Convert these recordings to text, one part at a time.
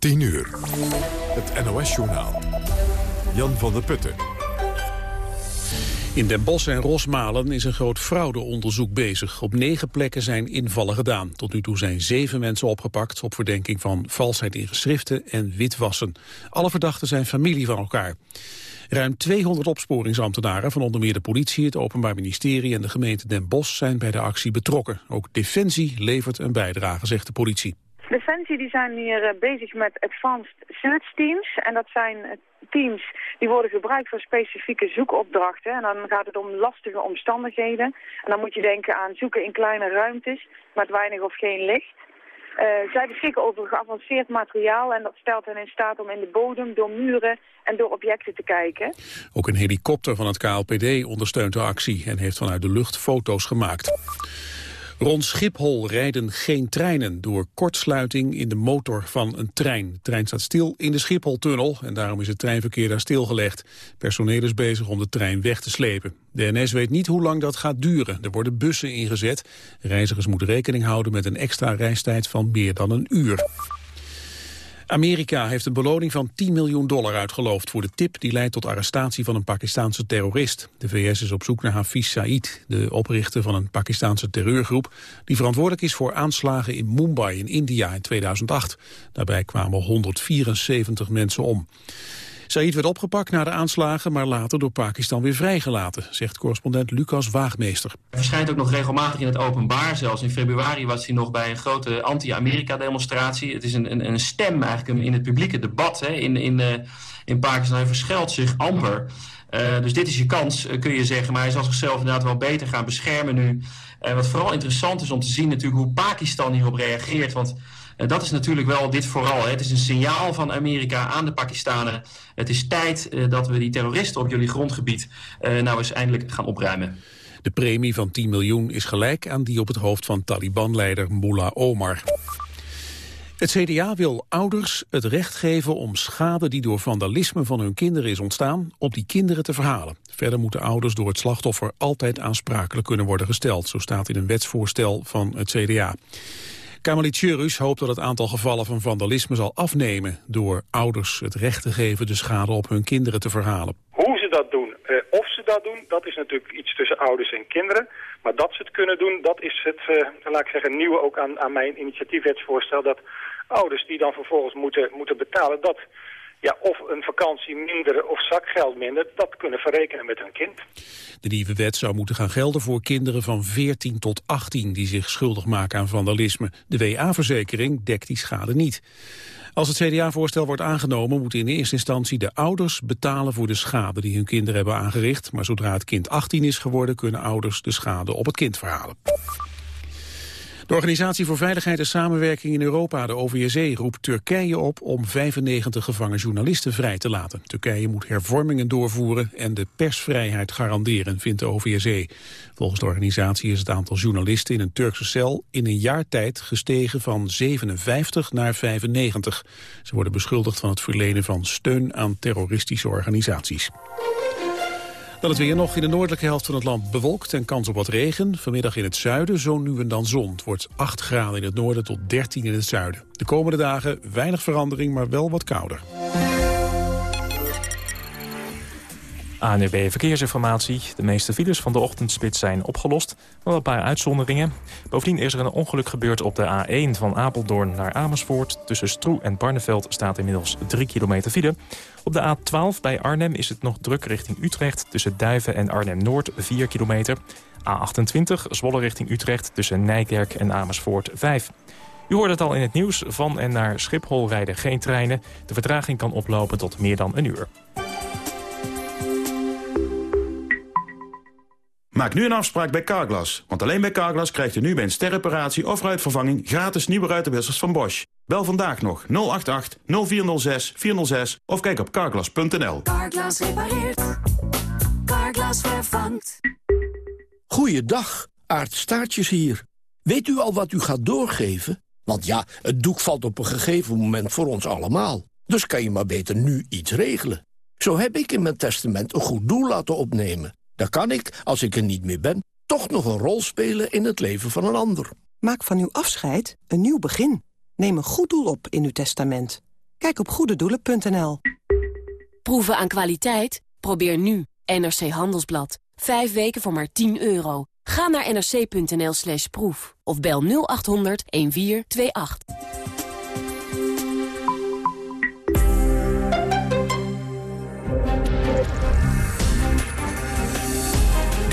10 uur. Het NOS-journaal. Jan van der Putten. In Den Bosch en Rosmalen is een groot fraudeonderzoek bezig. Op negen plekken zijn invallen gedaan. Tot nu toe zijn zeven mensen opgepakt op verdenking van valsheid in geschriften en witwassen. Alle verdachten zijn familie van elkaar. Ruim 200 opsporingsambtenaren van onder meer de politie, het Openbaar Ministerie en de gemeente Den Bosch zijn bij de actie betrokken. Ook Defensie levert een bijdrage, zegt de politie. Defensie die zijn hier eh, bezig met Advanced Search Teams. En dat zijn eh, teams die worden gebruikt voor specifieke zoekopdrachten. En dan gaat het om lastige omstandigheden. En dan moet je denken aan zoeken in kleine ruimtes met weinig of geen licht. Uh, zij beschikken over geavanceerd materiaal en dat stelt hen in staat om in de bodem, door muren en door objecten te kijken. Ook een helikopter van het KLPD ondersteunt de actie en heeft vanuit de lucht foto's gemaakt. Rond Schiphol rijden geen treinen door kortsluiting in de motor van een trein. De trein staat stil in de Schipholtunnel en daarom is het treinverkeer daar stilgelegd. Personeel is bezig om de trein weg te slepen. De NS weet niet hoe lang dat gaat duren. Er worden bussen ingezet. Reizigers moeten rekening houden met een extra reistijd van meer dan een uur. Amerika heeft een beloning van 10 miljoen dollar uitgeloofd voor de tip die leidt tot arrestatie van een Pakistaanse terrorist. De VS is op zoek naar Hafiz Saeed, de oprichter van een Pakistaanse terreurgroep die verantwoordelijk is voor aanslagen in Mumbai in India in 2008. Daarbij kwamen 174 mensen om. Said werd opgepakt na de aanslagen, maar later door Pakistan weer vrijgelaten, zegt correspondent Lucas Waagmeester. Hij verschijnt ook nog regelmatig in het openbaar. Zelfs in februari was hij nog bij een grote anti-Amerika-demonstratie. Het is een, een, een, stem eigenlijk in het publieke debat hè. in, in, uh, in Pakistan. Hij verschuilt zich amper. Uh, dus dit is je kans, uh, kun je zeggen. Maar hij zal zichzelf inderdaad wel beter gaan beschermen nu. En wat vooral interessant is om te zien natuurlijk hoe Pakistan hierop reageert. Want dat is natuurlijk wel dit vooral. Hè. Het is een signaal van Amerika aan de Pakistanen. Het is tijd uh, dat we die terroristen op jullie grondgebied uh, nou eens eindelijk gaan opruimen. De premie van 10 miljoen is gelijk aan die op het hoofd van Taliban-leider Mullah Omar. Het CDA wil ouders het recht geven om schade die door vandalisme van hun kinderen is ontstaan, op die kinderen te verhalen. Verder moeten ouders door het slachtoffer altijd aansprakelijk kunnen worden gesteld, zo staat in een wetsvoorstel van het CDA. Kamerlid Tjurus hoopt dat het aantal gevallen van vandalisme zal afnemen... door ouders het recht te geven de schade op hun kinderen te verhalen. Hoe ze dat doen, uh, of ze dat doen, dat is natuurlijk iets tussen ouders en kinderen. Maar dat ze het kunnen doen, dat is het, uh, laat ik zeggen, nieuwe ook aan, aan mijn initiatiefwetsvoorstel... dat ouders die dan vervolgens moeten, moeten betalen... dat ja, of een vakantie minder of zakgeld minder, dat kunnen verrekenen met hun kind. De nieuwe wet zou moeten gaan gelden voor kinderen van 14 tot 18 die zich schuldig maken aan vandalisme. De WA-verzekering dekt die schade niet. Als het CDA-voorstel wordt aangenomen, moeten in eerste instantie de ouders betalen voor de schade die hun kinderen hebben aangericht. Maar zodra het kind 18 is geworden, kunnen ouders de schade op het kind verhalen. De Organisatie voor Veiligheid en Samenwerking in Europa, de OVSE, roept Turkije op om 95 gevangen journalisten vrij te laten. Turkije moet hervormingen doorvoeren en de persvrijheid garanderen, vindt de OVSE. Volgens de organisatie is het aantal journalisten in een Turkse cel in een jaar tijd gestegen van 57 naar 95. Ze worden beschuldigd van het verlenen van steun aan terroristische organisaties. Dan het weer nog in de noordelijke helft van het land bewolkt en kans op wat regen. Vanmiddag in het zuiden zo nu en dan zon. Het wordt 8 graden in het noorden tot 13 in het zuiden. De komende dagen weinig verandering, maar wel wat kouder. ANUB Verkeersinformatie. De meeste files van de ochtendspits zijn opgelost. Wel een paar uitzonderingen. Bovendien is er een ongeluk gebeurd op de A1 van Apeldoorn naar Amersfoort. Tussen Stroe en Barneveld staat inmiddels 3 kilometer file. Op de A12 bij Arnhem is het nog druk richting Utrecht. Tussen Duiven en Arnhem-Noord 4 kilometer. A28 Zwolle richting Utrecht tussen Nijkerk en Amersfoort 5. U hoort het al in het nieuws. Van en naar Schiphol rijden geen treinen. De vertraging kan oplopen tot meer dan een uur. Maak nu een afspraak bij Carglass. Want alleen bij Carglass krijgt u nu bij een sterreparatie of ruitvervanging... gratis nieuwe ruitenwissers van Bosch. Bel vandaag nog 088 0406 406 of kijk op carglass.nl. Carglass repareert. Carglass vervangt. Goeiedag, Aart Staartjes hier. Weet u al wat u gaat doorgeven? Want ja, het doek valt op een gegeven moment voor ons allemaal. Dus kan je maar beter nu iets regelen. Zo heb ik in mijn testament een goed doel laten opnemen. Dan kan ik, als ik er niet meer ben, toch nog een rol spelen in het leven van een ander. Maak van uw afscheid een nieuw begin. Neem een goed doel op in uw testament. Kijk op goededoelen.nl. Proeven aan kwaliteit? Probeer nu NRC Handelsblad. Vijf weken voor maar 10 euro. Ga naar nrc.nl slash proef of bel 0800 1428.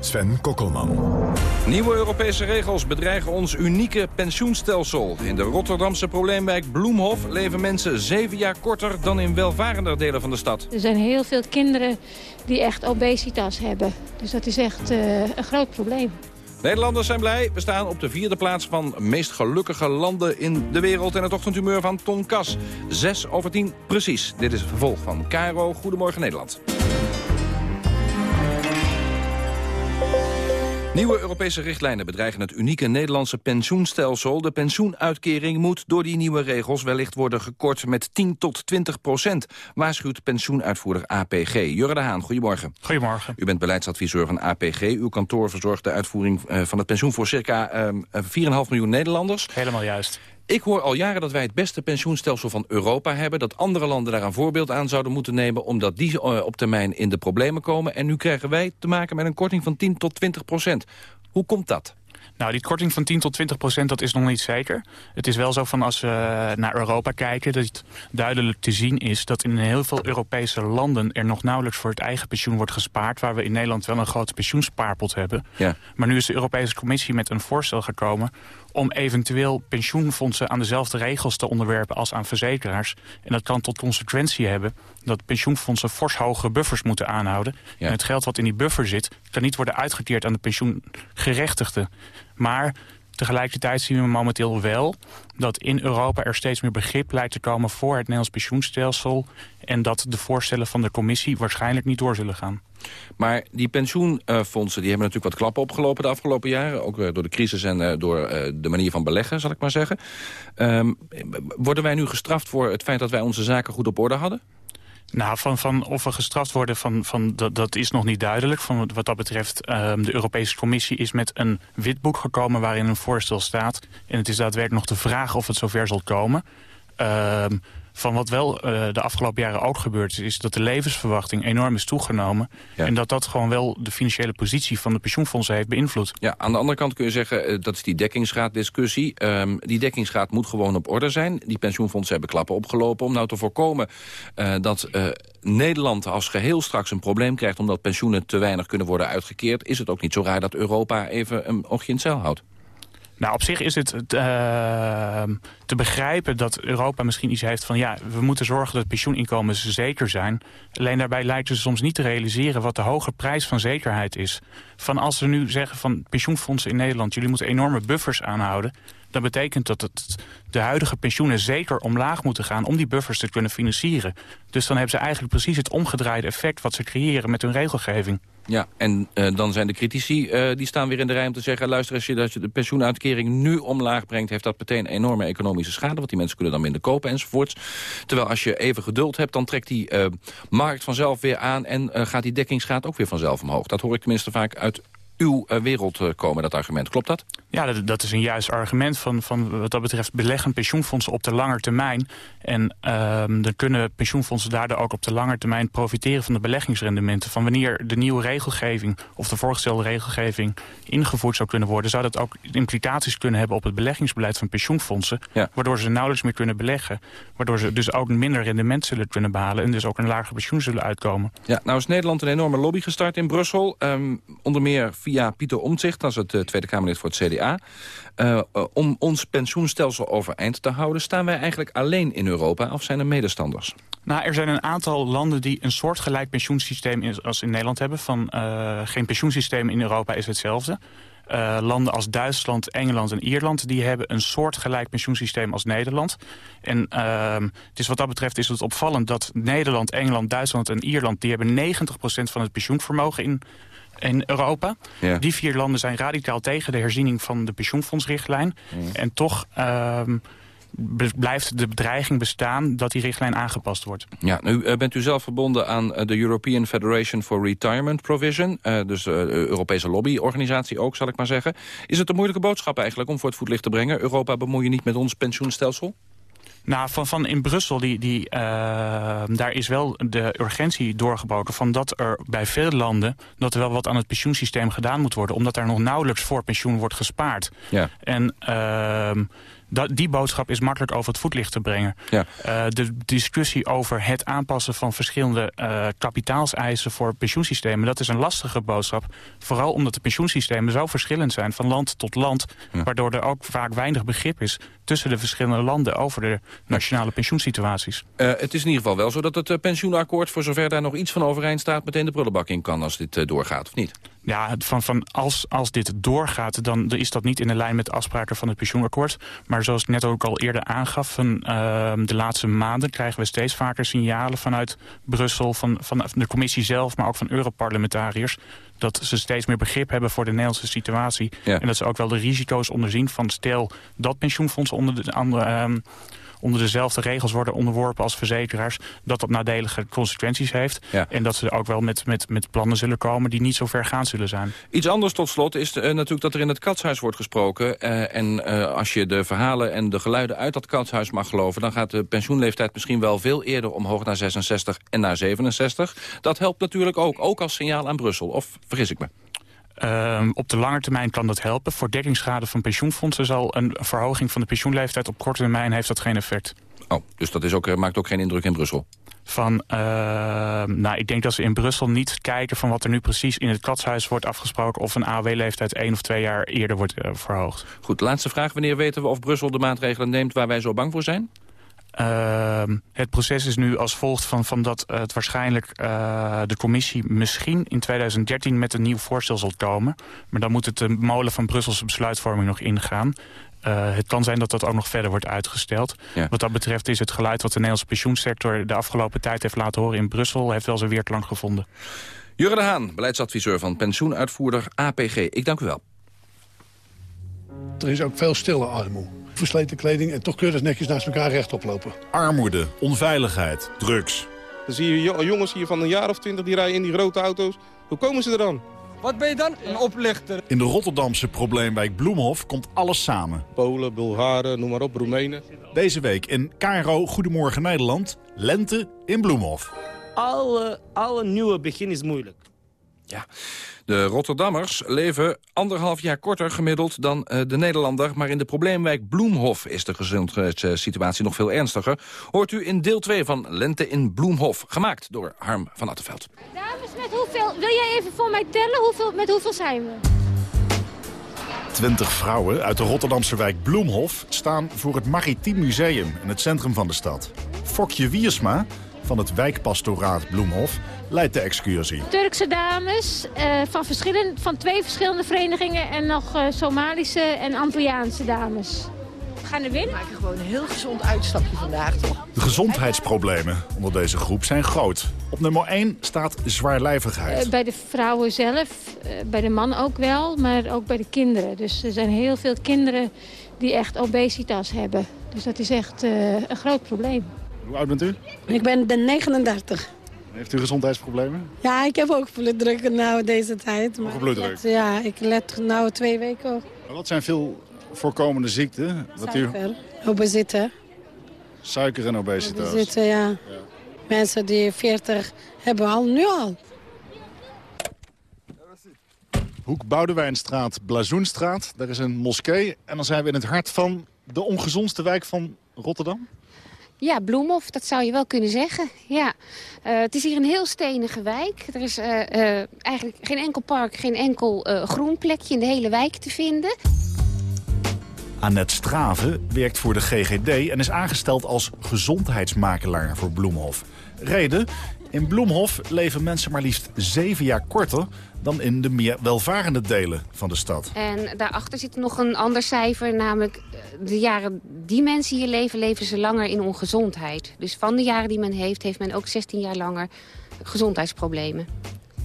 Sven Kokkelman. Nieuwe Europese regels bedreigen ons unieke pensioenstelsel. In de Rotterdamse probleemwijk Bloemhof leven mensen zeven jaar korter dan in welvarender delen van de stad. Er zijn heel veel kinderen die echt obesitas hebben. Dus dat is echt uh, een groot probleem. Nederlanders zijn blij. We staan op de vierde plaats van meest gelukkige landen in de wereld. En het ochtendhumeur van Ton Kas. Zes over tien precies. Dit is het vervolg van Caro. Goedemorgen Nederland. Nieuwe Europese richtlijnen bedreigen het unieke Nederlandse pensioenstelsel. De pensioenuitkering moet door die nieuwe regels wellicht worden gekort met 10 tot 20 procent, waarschuwt pensioenuitvoerder APG. Jurre de Haan, goedemorgen. Goedemorgen. U bent beleidsadviseur van APG. Uw kantoor verzorgt de uitvoering eh, van het pensioen voor circa 4,5 eh, miljoen Nederlanders. Helemaal juist. Ik hoor al jaren dat wij het beste pensioenstelsel van Europa hebben... dat andere landen daar een voorbeeld aan zouden moeten nemen... omdat die uh, op termijn in de problemen komen. En nu krijgen wij te maken met een korting van 10 tot 20 procent. Hoe komt dat? Nou, die korting van 10 tot 20 procent, dat is nog niet zeker. Het is wel zo van als we naar Europa kijken... dat het duidelijk te zien is dat in heel veel Europese landen... er nog nauwelijks voor het eigen pensioen wordt gespaard... waar we in Nederland wel een grote pensioenspaarpot hebben. Ja. Maar nu is de Europese Commissie met een voorstel gekomen om eventueel pensioenfondsen aan dezelfde regels te onderwerpen als aan verzekeraars. En dat kan tot consequentie hebben dat pensioenfondsen fors hogere buffers moeten aanhouden. Ja. En het geld wat in die buffer zit, kan niet worden uitgekeerd aan de pensioengerechtigden. Maar tegelijkertijd zien we momenteel wel dat in Europa er steeds meer begrip lijkt te komen voor het Nederlands pensioenstelsel. En dat de voorstellen van de commissie waarschijnlijk niet door zullen gaan. Maar die pensioenfondsen die hebben natuurlijk wat klappen opgelopen de afgelopen jaren. Ook door de crisis en eh, door eh, de manier van beleggen, zal ik maar zeggen. Um, worden wij nu gestraft voor het feit dat wij onze zaken goed op orde hadden? Nou, van, van of we gestraft worden, van, van, dat, dat is nog niet duidelijk. Van wat dat betreft, um, de Europese Commissie is met een witboek gekomen... waarin een voorstel staat. En het is daadwerkelijk nog de vraag of het zover zal komen. Um, van wat wel uh, de afgelopen jaren ook gebeurd is... is dat de levensverwachting enorm is toegenomen. Ja. En dat dat gewoon wel de financiële positie van de pensioenfondsen heeft beïnvloed. Ja, aan de andere kant kun je zeggen, uh, dat is die dekkingsgraaddiscussie. Um, die dekkingsgraad moet gewoon op orde zijn. Die pensioenfondsen hebben klappen opgelopen om nou te voorkomen... Uh, dat Nederland als geheel straks een probleem krijgt... omdat pensioenen te weinig kunnen worden uitgekeerd... is het ook niet zo raar dat Europa even een oogje in het zeil houdt. Nou, op zich is het uh, te begrijpen dat Europa misschien iets heeft van... ja, we moeten zorgen dat pensioeninkomens zeker zijn. Alleen daarbij lijkt ze soms niet te realiseren wat de hoge prijs van zekerheid is. Van als we nu zeggen van pensioenfondsen in Nederland... jullie moeten enorme buffers aanhouden... dan betekent dat het de huidige pensioenen zeker omlaag moeten gaan... om die buffers te kunnen financieren. Dus dan hebben ze eigenlijk precies het omgedraaide effect... wat ze creëren met hun regelgeving. Ja, en uh, dan zijn de critici, uh, die staan weer in de rij om te zeggen... luister, als je, als je de pensioenuitkering nu omlaag brengt... heeft dat meteen enorme economische schade... want die mensen kunnen dan minder kopen enzovoorts. Terwijl als je even geduld hebt, dan trekt die uh, markt vanzelf weer aan... en gaat die dekkingsgraad ook weer vanzelf omhoog. Dat hoor ik tenminste vaak uit uw uh, wereld uh, komen, dat argument. Klopt dat? Ja, dat, dat, is een juist argument van, van wat dat betreft beleggen pensioenfondsen op de lange termijn. En um, dan kunnen pensioenfondsen daardoor ook op de lange termijn profiteren van de beleggingsrendementen. Van wanneer de nieuwe regelgeving of de voorgestelde regelgeving ingevoerd zou kunnen worden, zou dat ook implicaties kunnen hebben op het beleggingsbeleid van pensioenfondsen. Ja. Waardoor ze nauwelijks meer kunnen beleggen. Waardoor ze dus ook minder rendement zullen kunnen behalen en dus ook een lager pensioen zullen uitkomen. Ja, nou is Nederland een enorme lobby gestart in Brussel. Um, onder meer via Pieter Omtzigt, is het uh, Tweede Kamerlid voor het CDA. Uh, uh, om ons pensioenstelsel overeind te houden... staan wij eigenlijk alleen in Europa of zijn er medestanders? Nou, er zijn een aantal landen die een soortgelijk pensioensysteem als in Nederland hebben. Van, geen pensioensysteem in Europa is hetzelfde. Landen als Duitsland, Engeland en Ierland... die hebben een soortgelijk pensioensysteem als Nederland. En uh, het is wat dat betreft is het opvallend dat Nederland, Engeland, Duitsland en Ierland... die hebben 90% van het pensioenvermogen in in Europa. Ja. Die vier landen zijn radicaal tegen de herziening van de pensioenfondsrichtlijn. Mm. En toch um, blijft de bedreiging bestaan dat die richtlijn aangepast wordt. Ja, nu uh, bent u zelf verbonden aan de European Federation for Retirement Provision. Uh, dus de Europese lobbyorganisatie ook, zal ik maar zeggen. Is het een moeilijke boodschap eigenlijk om voor het voetlicht te brengen? Europa bemoei je niet met ons pensioenstelsel? Nou, van, van in Brussel, die, die, uh, daar is wel de urgentie doorgebroken... van dat er bij veel landen dat er wel wat aan het pensioensysteem gedaan moet worden... omdat er nog nauwelijks voor pensioen wordt gespaard. Ja. En... Uh, dat, die boodschap is makkelijk over het voetlicht te brengen. Ja. Uh, de discussie over het aanpassen van verschillende uh, kapitaalseisen voor pensioensystemen... dat is een lastige boodschap. Vooral omdat de pensioensystemen zo verschillend zijn van land tot land... Ja. waardoor er ook vaak weinig begrip is tussen de verschillende landen... over de nationale pensioensituaties. Uh, het is in ieder geval wel zo dat het pensioenakkoord... voor zover daar nog iets van overeind staat... meteen de prullenbak in kan als dit doorgaat, of niet? Ja, van, van als, als dit doorgaat, dan is dat niet in de lijn met de afspraken van het pensioenakkoord. Maar zoals ik net ook al eerder aangaf, van, uh, de laatste maanden krijgen we steeds vaker signalen vanuit Brussel, van, van de commissie zelf, maar ook van Europarlementariërs, dat ze steeds meer begrip hebben voor de Nederlandse situatie. Ja. En dat ze ook wel de risico's onderzien van stel dat pensioenfonds onder de andere... Uh, onder dezelfde regels worden onderworpen als verzekeraars... dat dat nadelige consequenties heeft. Ja. En dat ze ook wel met, met, met plannen zullen komen die niet zo ver gaan zullen zijn. Iets anders tot slot is uh, natuurlijk dat er in het katshuis wordt gesproken. Uh, en uh, als je de verhalen en de geluiden uit dat katshuis mag geloven... dan gaat de pensioenleeftijd misschien wel veel eerder omhoog naar 66 en naar 67. Dat helpt natuurlijk ook, ook als signaal aan Brussel. Of vergis ik me? Uh, op de lange termijn kan dat helpen. Voor dekkingsschade van pensioenfondsen zal een verhoging van de pensioenleeftijd op korte termijn heeft dat geen effect. Oh, dus dat is ook, maakt ook geen indruk in Brussel? Van, uh, nou, ik denk dat ze in Brussel niet kijken van wat er nu precies in het katshuis wordt afgesproken... of een AOW-leeftijd één of twee jaar eerder wordt uh, verhoogd. Goed, laatste vraag. Wanneer weten we of Brussel de maatregelen neemt waar wij zo bang voor zijn? Uh, het proces is nu als volgt van, van dat het waarschijnlijk uh, de commissie misschien in 2013 met een nieuw voorstel zal komen. Maar dan moet het de molen van Brusselse besluitvorming nog ingaan. Uh, het kan zijn dat dat ook nog verder wordt uitgesteld. Ja. Wat dat betreft is het geluid wat de Nederlandse pensioensector de afgelopen tijd heeft laten horen in Brussel, heeft wel zijn weerklank gevonden. Jurre de Haan, beleidsadviseur van pensioenuitvoerder APG. Ik dank u wel. Er is ook veel stille armoede versleten kleding... en toch je dus netjes naast elkaar rechtop lopen. Armoede, onveiligheid, drugs. Dan zie je jongens hier van een jaar of twintig die rijden in die grote auto's. Hoe komen ze er dan? Wat ben je dan? Een oplichter. In de Rotterdamse probleemwijk Bloemhof komt alles samen. Polen, Bulgaren, noem maar op, Roemenen. Deze week in KRO Goedemorgen Nederland, lente in Bloemhof. Alle, alle nieuwe begin is moeilijk. Ja, de Rotterdammers leven anderhalf jaar korter gemiddeld dan uh, de Nederlander. Maar in de probleemwijk Bloemhof is de gezondheidssituatie nog veel ernstiger. Hoort u in deel 2 van Lente in Bloemhof, gemaakt door Harm van Attenveld. Dames, met hoeveel, wil jij even voor mij tellen? Hoeveel, met hoeveel zijn we? Twintig vrouwen uit de Rotterdamse wijk Bloemhof staan voor het Maritiem Museum in het centrum van de stad. Fokje Wiersma van het wijkpastoraat Bloemhof leidt de excursie. Turkse dames uh, van, verschillen, van twee verschillende verenigingen... en nog uh, Somalische en Antilliaanse dames. We gaan er winnen. We maken gewoon een heel gezond uitstapje vandaag, toch? De gezondheidsproblemen onder deze groep zijn groot. Op nummer 1 staat zwaarlijvigheid. Uh, bij de vrouwen zelf, bij de man ook wel, maar ook bij de kinderen. Dus er zijn heel veel kinderen die echt obesitas hebben. Dus dat is echt een groot probleem. Hoe oud bent u? Ik ben de 39. Heeft u gezondheidsproblemen? Ja, ik heb ook bloeddruk nou deze tijd. Maar bloeddruk? Let, ja, ik let nou twee weken op. Wat zijn veel voorkomende ziekten? Wat Suiker, u... Suiker en obesitas? Obesitas, ja. ja. Mensen die 40 hebben al, nu al. Hoek Boudewijnstraat, Blazoenstraat. Daar is een moskee. En dan zijn we in het hart van de ongezondste wijk van Rotterdam. Ja, Bloemhof, dat zou je wel kunnen zeggen. Ja. Uh, het is hier een heel stenige wijk. Er is uh, uh, eigenlijk geen enkel park, geen enkel groen plekje in de hele wijk te vinden. Annette Strave werkt voor de GGD en is aangesteld als gezondheidsmakelaar voor Bloemhof. Reden? In Bloemhof leven mensen maar liefst zeven jaar korter dan in de meer welvarende delen van de stad. En daarachter zit nog een ander cijfer, namelijk de jaren die mensen hier leven, leven ze langer in ongezondheid. Dus van de jaren die men heeft, heeft men ook 16 jaar langer gezondheidsproblemen.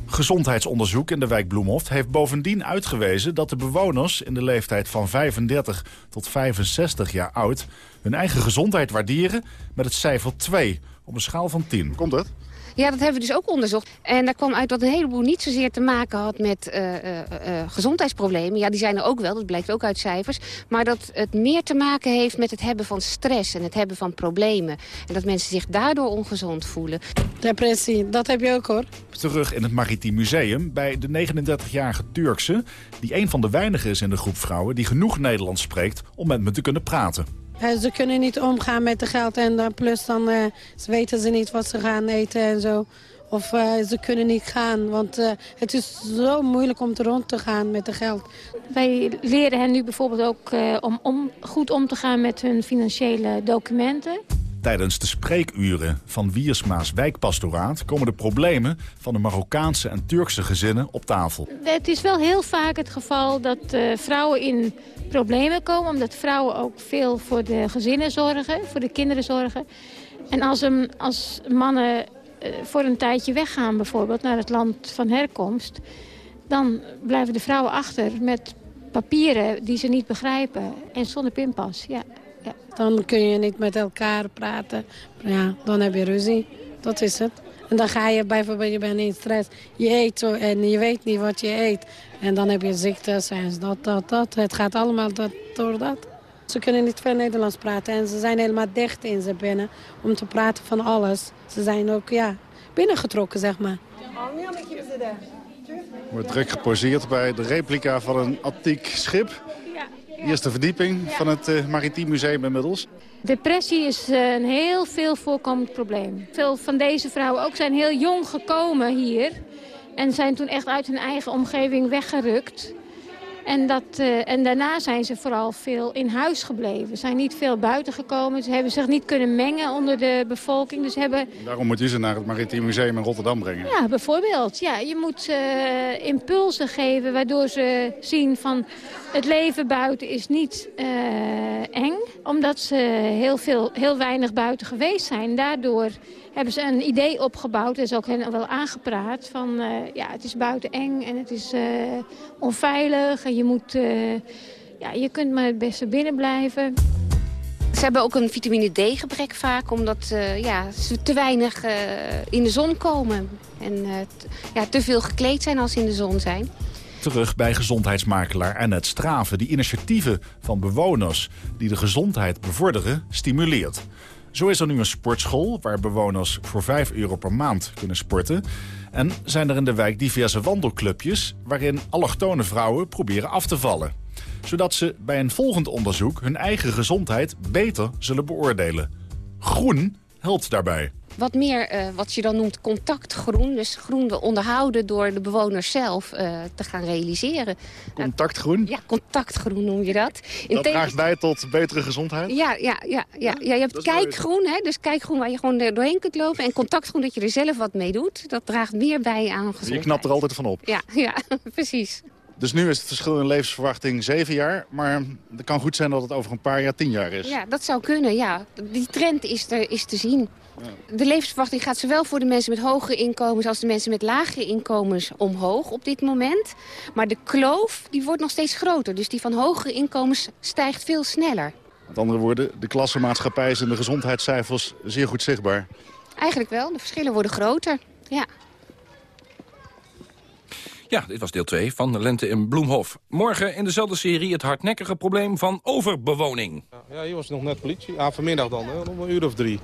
Gezondheidsonderzoek in de wijk Bloemhof heeft bovendien uitgewezen... dat de bewoners in de leeftijd van 35 tot 65 jaar oud... hun eigen gezondheid waarderen met het cijfer 2 op een schaal van 10. Komt dat? Ja, dat hebben we dus ook onderzocht. En daar kwam uit dat een heleboel niet zozeer te maken had met uh, uh, uh, gezondheidsproblemen. Ja, die zijn er ook wel, dat blijkt ook uit cijfers. Maar dat het meer te maken heeft met het hebben van stress en het hebben van problemen. En dat mensen zich daardoor ongezond voelen. Depressie, dat heb je ook hoor. Terug in het Maritiem Museum bij de 39-jarige Turkse... die een van de weinigen is in de groep vrouwen die genoeg Nederlands spreekt... om met me te kunnen praten. Ze kunnen niet omgaan met de geld en dan plus dan ze weten ze niet wat ze gaan eten en zo. Of uh, ze kunnen niet gaan, want uh, het is zo moeilijk om te rond te gaan met de geld. Wij leren hen nu bijvoorbeeld ook om, om goed om te gaan met hun financiële documenten. Tijdens de spreekuren van Wiersma's wijkpastoraat... komen de problemen van de Marokkaanse en Turkse gezinnen op tafel. Het is wel heel vaak het geval dat uh, vrouwen in problemen komen... omdat vrouwen ook veel voor de gezinnen zorgen, voor de kinderen zorgen. En als, een, als mannen uh, voor een tijdje weggaan bijvoorbeeld naar het land van herkomst... dan blijven de vrouwen achter met papieren die ze niet begrijpen en zonder pinpas, ja. Dan kun je niet met elkaar praten. Ja, dan heb je ruzie. Dat is het. En dan ga je bijvoorbeeld, je bent in stress. Je eet zo en je weet niet wat je eet. En dan heb je ziektes en dat, dat, dat. Het gaat allemaal dat, door dat. Ze kunnen niet veel Nederlands praten. En ze zijn helemaal dicht in ze binnen om te praten van alles. Ze zijn ook, ja, binnengetrokken, zeg maar. Wordt druk geposeerd bij de replica van een antiek schip. Eerste verdieping van het uh, Maritiem Museum inmiddels. Depressie is uh, een heel veel voorkomend probleem. Veel van deze vrouwen ook zijn heel jong gekomen hier. En zijn toen echt uit hun eigen omgeving weggerukt. En, dat, uh, en daarna zijn ze vooral veel in huis gebleven. Ze zijn niet veel buiten gekomen. Ze hebben zich niet kunnen mengen onder de bevolking. Dus hebben... Daarom moet u ze naar het Maritiem Museum in Rotterdam brengen. Ja, bijvoorbeeld. Ja, je moet uh, impulsen geven waardoor ze zien van... het leven buiten is niet uh, eng. Omdat ze heel, veel, heel weinig buiten geweest zijn. Daardoor hebben ze een idee opgebouwd. en is ook hen wel aangepraat van uh, ja, het is buiten eng en het is uh, onveilig. En je, moet, uh, ja, je kunt maar het beste binnen blijven. Ze hebben ook een vitamine D gebrek vaak, omdat ja, ze te weinig in de zon komen. En ja, te veel gekleed zijn als ze in de zon zijn terug bij gezondheidsmakelaar Annette Straven... die initiatieven van bewoners die de gezondheid bevorderen stimuleert. Zo is er nu een sportschool waar bewoners voor 5 euro per maand kunnen sporten. En zijn er in de wijk diverse wandelclubjes... waarin allochtone vrouwen proberen af te vallen. Zodat ze bij een volgend onderzoek hun eigen gezondheid beter zullen beoordelen. Groen helpt daarbij wat meer uh, wat je dan noemt contactgroen. Dus groen onderhouden door de bewoners zelf uh, te gaan realiseren. Contactgroen? Ja, contactgroen noem je dat. In dat draagt bij tot betere gezondheid? Ja, ja, ja, ja, ja. je hebt kijkgroen, hè, dus kijkgroen waar je gewoon doorheen kunt lopen. En contactgroen dat je er zelf wat mee doet. Dat draagt meer bij aan gezondheid. Je knapt er altijd van op? Ja, ja precies. Dus nu is het verschil in levensverwachting 7 jaar. Maar het kan goed zijn dat het over een paar jaar 10 jaar is. Ja, dat zou kunnen, ja. Die trend is, er, is te zien. De levensverwachting gaat zowel voor de mensen met hoge inkomens... als de mensen met lage inkomens omhoog op dit moment. Maar de kloof die wordt nog steeds groter. Dus die van hoge inkomens stijgt veel sneller. Met andere woorden, de klassenmaatschappij is in de gezondheidscijfers zeer goed zichtbaar. Eigenlijk wel. De verschillen worden groter. Ja. Ja, dit was deel 2 van Lente in Bloemhof. Morgen in dezelfde serie het hardnekkige probleem van overbewoning. Ja, hier was nog net politie. Ah, vanmiddag dan, hè? om een uur of drie.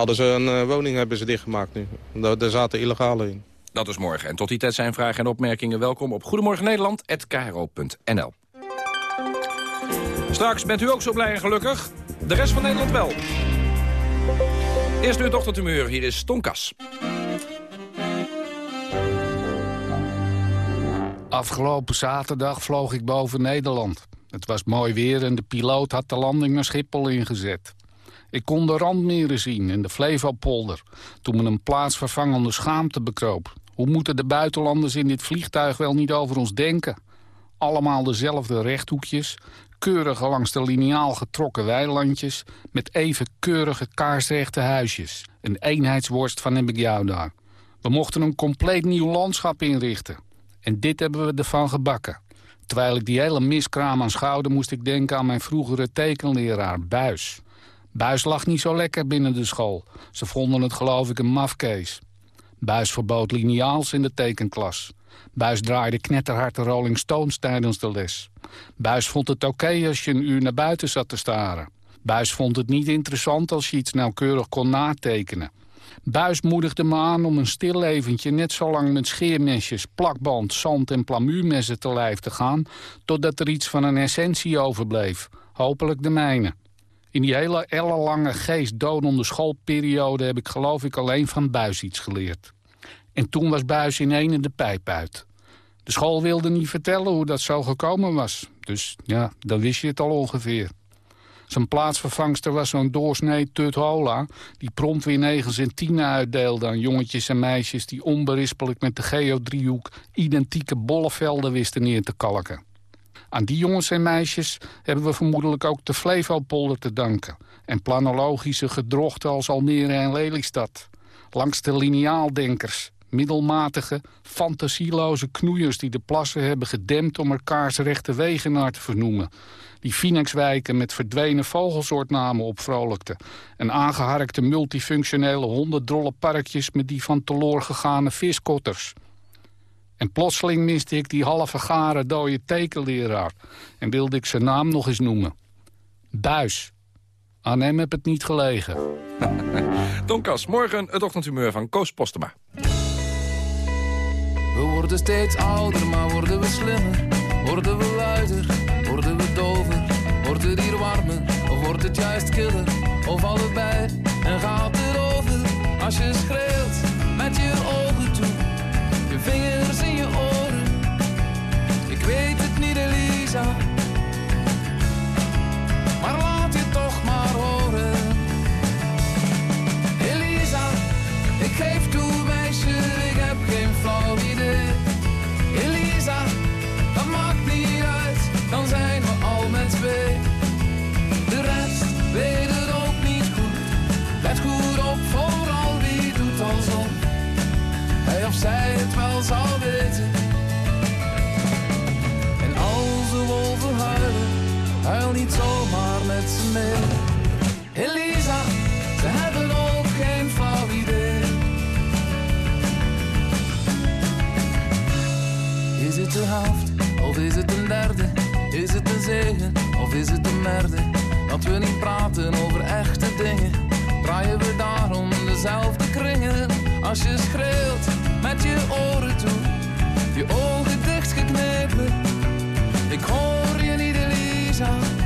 Hadden ze een uh, woning hebben ze dichtgemaakt nu. Daar, daar zaten illegale in. Dat is morgen. En tot die tijd zijn vragen en opmerkingen welkom op Goedemorgen Nederland@kro.nl. Straks bent u ook zo blij en gelukkig. De rest van Nederland wel. Eerst nu het ochtendhumeur. Hier is Tonkas. Afgelopen zaterdag vloog ik boven Nederland. Het was mooi weer en de piloot had de landing naar Schiphol ingezet. Ik kon de randmeren zien en de Flevopolder... toen me een plaatsvervangende schaamte bekroop. Hoe moeten de buitenlanders in dit vliegtuig wel niet over ons denken? Allemaal dezelfde rechthoekjes, keurige langs de liniaal getrokken weilandjes... met even keurige kaarsrechte huisjes. Een eenheidsworst van heb ik jou daar. We mochten een compleet nieuw landschap inrichten. En dit hebben we ervan gebakken. Terwijl ik die hele miskraam aanschouwde... moest ik denken aan mijn vroegere tekenleraar, Buis. Buis lag niet zo lekker binnen de school. Ze vonden het geloof ik een mafkees. Buis verbood lineaals in de tekenklas. Buis draaide knetterhard de Rolling Stones tijdens de les. Buis vond het oké als je een uur naar buiten zat te staren. Buis vond het niet interessant als je iets nauwkeurig kon natekenen. Buis moedigde me aan om een stil leventje net zo lang met scheermesjes, plakband, zand en plamuurmessen te lijf te gaan, totdat er iets van een essentie overbleef. Hopelijk de mijne. In die hele ellenlange geestdodende schoolperiode heb ik geloof ik alleen van Buis iets geleerd. En toen was Buis in ene de pijp uit. De school wilde niet vertellen hoe dat zo gekomen was. Dus ja, dan wist je het al ongeveer. Zijn plaatsvervangster was zo'n doorsnee Tut Hola... die prompt weer negens en tienen uitdeelde aan jongetjes en meisjes... die onberispelijk met de geodriehoek identieke bollevelden wisten neer te kalken. Aan die jongens en meisjes hebben we vermoedelijk ook de Flevopolder te danken... en planologische gedrochten als Almere en Lelystad. Langs de lineaaldenkers, middelmatige, fantasieloze knoeiers... die de plassen hebben gedempt om elkaars rechte wegen naar te vernoemen die Phoenixwijken met verdwenen vogelsoortnamen opvrolijkte... en aangeharkte multifunctionele hondendolle parkjes... met die van teloor gegane viskotters. En plotseling miste ik die halve gare dode tekenleraar... en wilde ik zijn naam nog eens noemen. Buis. Aan hem heb het niet gelegen. Donkas, morgen het ochtendhumeur van Koos Postema. We worden steeds ouder, maar worden we slimmer. Worden we luider, worden we dover. Wordt het hier warmer, of wordt het juist killer? Of allebei, en gaat het over. Als je schreeuwt, met je ogen toe. Je vingers in Maar laat je toch maar horen. Elisa, ik geef toe, meisje, ik heb geen flauw idee. Elisa, dat maakt niet uit, dan zijn we al met twee. De rest weet het ook niet goed. Let goed op, vooral wie doet alsof hij of zij het wel zal huil niet zomaar met ze mee. Elisa, ze hebben ook geen flauw idee. Is het de helft, of is het een derde? Is het een zegen, of is het een merde? Dat we niet praten over echte dingen. Draaien we daarom dezelfde kringen. Als je schreeuwt, met je oren toe. Je ogen dichtgeknepen. Ik hoor Elisa.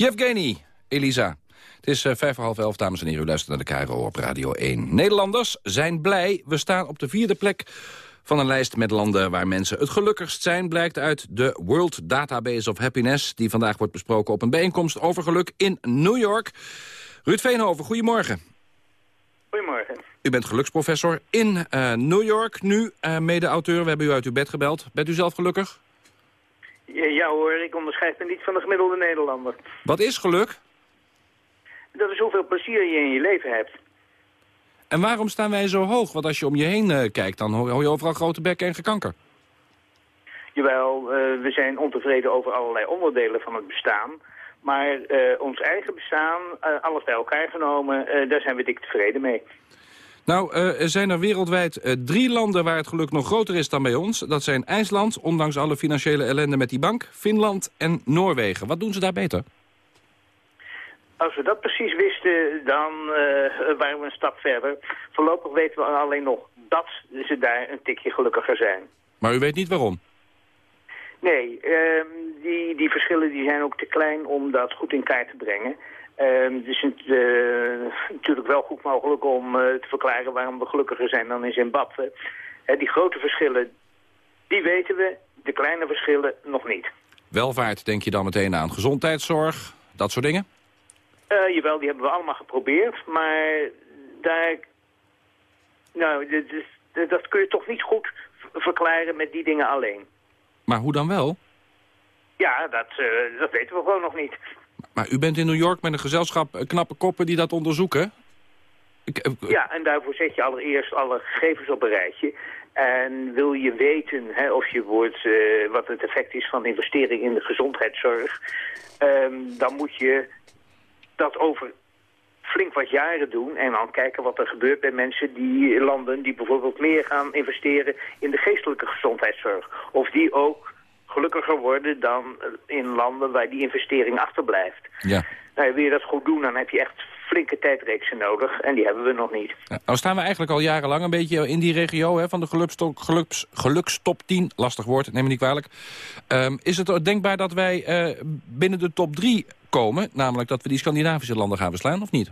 Yevgeny, Elisa. Het is uh, vijf voor half elf, dames en heren. U luistert naar de KRO op Radio 1. Nederlanders zijn blij. We staan op de vierde plek van een lijst met landen waar mensen het gelukkigst zijn... blijkt uit de World Database of Happiness... die vandaag wordt besproken op een bijeenkomst over geluk in New York. Ruud Veenhoven, goedemorgen. Goedemorgen. U bent geluksprofessor in uh, New York, nu uh, mede-auteur. We hebben u uit uw bed gebeld. Bent u zelf gelukkig? Ja, ja hoor, ik onderscheid me niet van de gemiddelde Nederlander. Wat is geluk? Dat is hoeveel plezier je in je leven hebt. En waarom staan wij zo hoog? Want als je om je heen uh, kijkt, dan hoor je overal grote bekken en gekanker. Jawel, uh, we zijn ontevreden over allerlei onderdelen van het bestaan. Maar uh, ons eigen bestaan, alles bij elkaar genomen, daar zijn we dik tevreden mee. Nou, er zijn er wereldwijd drie landen waar het geluk nog groter is dan bij ons. Dat zijn IJsland, ondanks alle financiële ellende met die bank, Finland en Noorwegen. Wat doen ze daar beter? Als we dat precies wisten, dan uh, waren we een stap verder. Voorlopig weten we alleen nog dat ze daar een tikje gelukkiger zijn. Maar u weet niet waarom? Nee, uh, die, die verschillen die zijn ook te klein om dat goed in kaart te brengen. Uh, het is uh, natuurlijk wel goed mogelijk om uh, te verklaren waarom we gelukkiger zijn dan in Zimbabwe. die grote verschillen, die weten we. De kleine verschillen nog niet. Welvaart denk je dan meteen aan gezondheidszorg, dat soort dingen? Uh, jawel, die hebben we allemaal geprobeerd, maar daar... Nou, dit is, dat kun je toch niet goed verklaren met die dingen alleen. Maar hoe dan wel? Ja, dat, uh, dat weten we gewoon nog niet. Maar u bent in New York met een gezelschap uh, knappe koppen die dat onderzoeken? Ik, ja, en daarvoor zet je allereerst alle gegevens op een rijtje. En wil je weten hè, of je wordt, wat het effect is van investering in de gezondheidszorg... Um, dan moet je dat over flink wat jaren doen en dan kijken wat er gebeurt bij mensen die landen die bijvoorbeeld meer gaan investeren in de geestelijke gezondheidszorg. Of die ook gelukkiger worden dan in landen waar die investering achterblijft. Ja. Nou, wil je dat goed doen, dan heb je echt flinke tijdreeksen nodig en die hebben we nog niet. Ja, nou staan we eigenlijk al jarenlang een beetje in die regio hè, van de gelukstop, geluks, gelukstop 10. Lastig woord, neem me niet kwalijk. Um, is het denkbaar dat wij uh, binnen de top 3 komen? Namelijk dat we die Scandinavische landen gaan verslaan, of niet?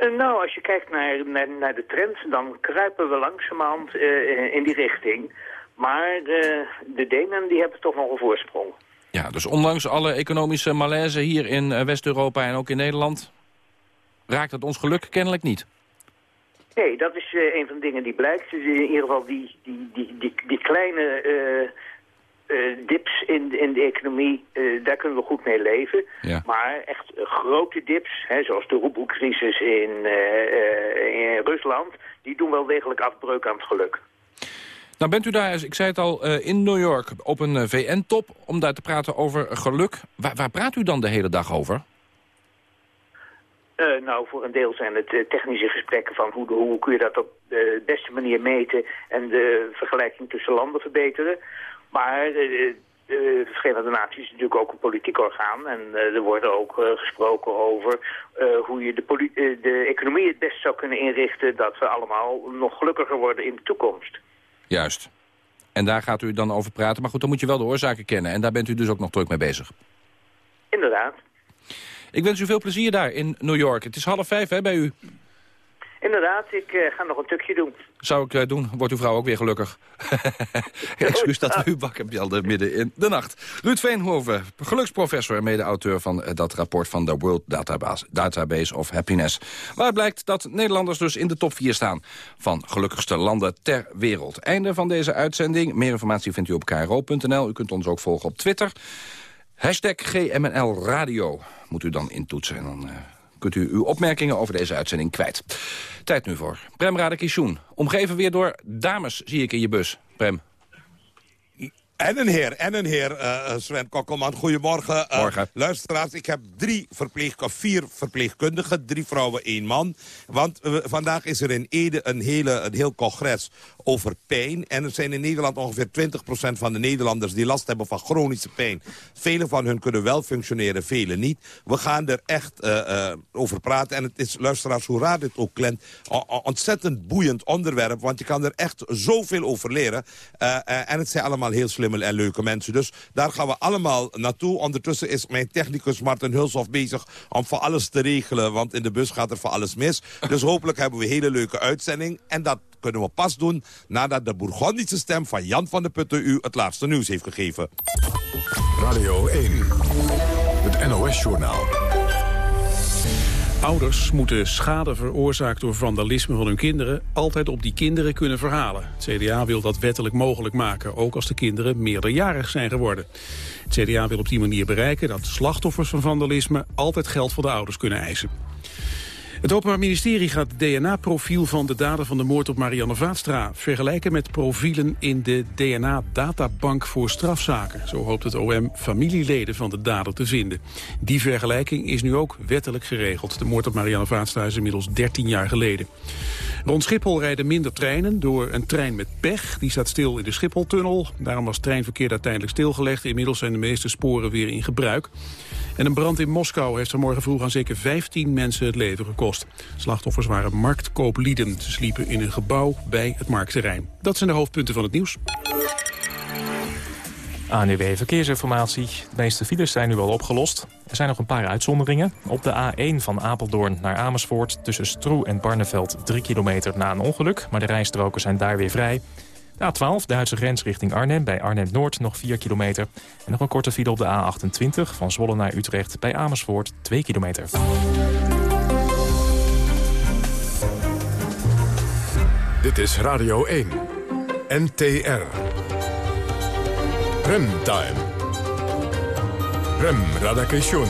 Uh, nou, als je kijkt naar, naar, naar, de trend, dan kruipen we langzamerhand uh, in die richting. Maar de, de Denen die hebben toch nog een voorsprong. Ja, dus ondanks alle economische malaise hier in West-Europa en ook in Nederland... raakt het ons geluk kennelijk niet. Nee, dat is uh, een van de dingen die blijkt. Dus in ieder geval die, die, die, die, die kleine uh, uh, dips in, in de economie, daar kunnen we goed mee leven. Ja. Maar echt grote dips, hè, zoals de roebelcrisis in, in Rusland... die doen wel degelijk afbreuk aan het geluk. Nou bent u daar, ik zei het al, in New York op een VN-top... om daar te praten over geluk. Waar, praat u dan de hele dag over? Uh, nou, voor een deel zijn het technische gesprekken van hoe, hoe kun je dat op de beste manier meten en de vergelijking tussen landen verbeteren. Maar uh, de Verenigde Naties is natuurlijk ook een politiek orgaan en er wordt ook gesproken over hoe je de, de economie het best zou kunnen inrichten dat we allemaal nog gelukkiger worden in de toekomst. Juist. En daar gaat u dan over praten. Maar goed, dan moet je wel de oorzaken kennen. En daar bent u dus ook nog druk mee bezig. Inderdaad. Ik wens u veel plezier daar in New York. Het is half vijf hè, bij u. Inderdaad, ik uh, ga nog een tukje doen. Zou ik uh, doen. Wordt uw vrouw ook weer gelukkig. Excuus dat we u wakker belden midden in de nacht. Ruud Veenhoven, geluksprofessor en mede-auteur van uh, dat rapport van de World Database, Database of Happiness. Waar blijkt dat Nederlanders dus in de top 4 staan van gelukkigste landen ter wereld. Einde van deze uitzending. Meer informatie vindt u op kro.nl. U kunt ons ook volgen op Twitter. Hashtag GMNL Radio moet u dan intoetsen. En dan kunt u uw opmerkingen over deze uitzending kwijt. Tijd nu voor Prem Radekisjoen. Omgeven weer door dames, zie ik in je bus. Prem. En een heer, en een heer, uh, Sven Kokkelman. Goedemorgen. Uh, Morgen. Luisteraars, ik heb drie verpleeg, of vier verpleegkundigen. Drie vrouwen, één man. Want uh, vandaag is er in Ede een, hele, een heel congres over pijn. En er zijn in Nederland ongeveer 20% van de Nederlanders... die last hebben van chronische pijn. Velen van hun kunnen wel functioneren, velen niet. We gaan er echt over praten. En het is, luisteraars, hoe raar dit ook klinkt... ontzettend boeiend onderwerp. Want je kan er echt zoveel over leren. en het zijn allemaal heel slim en leuke mensen. Dus daar gaan we allemaal naartoe. Ondertussen is mijn technicus Martin Hulshoff bezig om voor alles te regelen. Want in de bus gaat er voor alles mis. Dus hopelijk hebben we een hele leuke uitzending. En dat kunnen we pas doen nadat de Bourgondische stem van Jan van der Putten u het laatste nieuws heeft gegeven. Radio 1, het NOS-journaal. Ouders moeten schade veroorzaakt door vandalisme van hun kinderen altijd op die kinderen kunnen verhalen. Het CDA wil dat wettelijk mogelijk maken, ook als de kinderen meerderjarig zijn geworden. Het CDA wil op die manier bereiken dat slachtoffers van vandalisme altijd geld van de ouders kunnen eisen. Het Openbaar Ministerie gaat het DNA-profiel van de dader van de moord op Marianne Vaatstra vergelijken met profielen in de DNA-databank voor strafzaken. Zo hoopt het OM familieleden van de dader te vinden. Die vergelijking is nu ook wettelijk geregeld. De moord op Marianne Vaatstra is inmiddels 13 jaar geleden. Rond Schiphol rijden minder treinen door een trein met pech. Die staat stil in de Schipholtunnel. Daarom was treinverkeer uiteindelijk stilgelegd. Inmiddels zijn de meeste sporen weer in gebruik. En een brand in Moskou heeft vanmorgen vroeg aan zeker 15 mensen het leven gekost. Slachtoffers waren marktkooplieden. Ze sliepen in een gebouw bij het marktterrein. Dat zijn de hoofdpunten van het nieuws. ANUW Verkeersinformatie. De meeste files zijn nu al opgelost. Er zijn nog een paar uitzonderingen. Op de A1 van Apeldoorn naar Amersfoort... tussen Stroe en Barneveld 3 kilometer na een ongeluk. Maar de rijstroken zijn daar weer vrij. De A12, Duitse grens richting Arnhem, bij Arnhem-Noord nog 4 kilometer. En nog een korte file op de A28 van Zwolle naar Utrecht bij Amersfoort 2 kilometer. Dit is Radio 1, NTR. Remtime. Rem Radakation.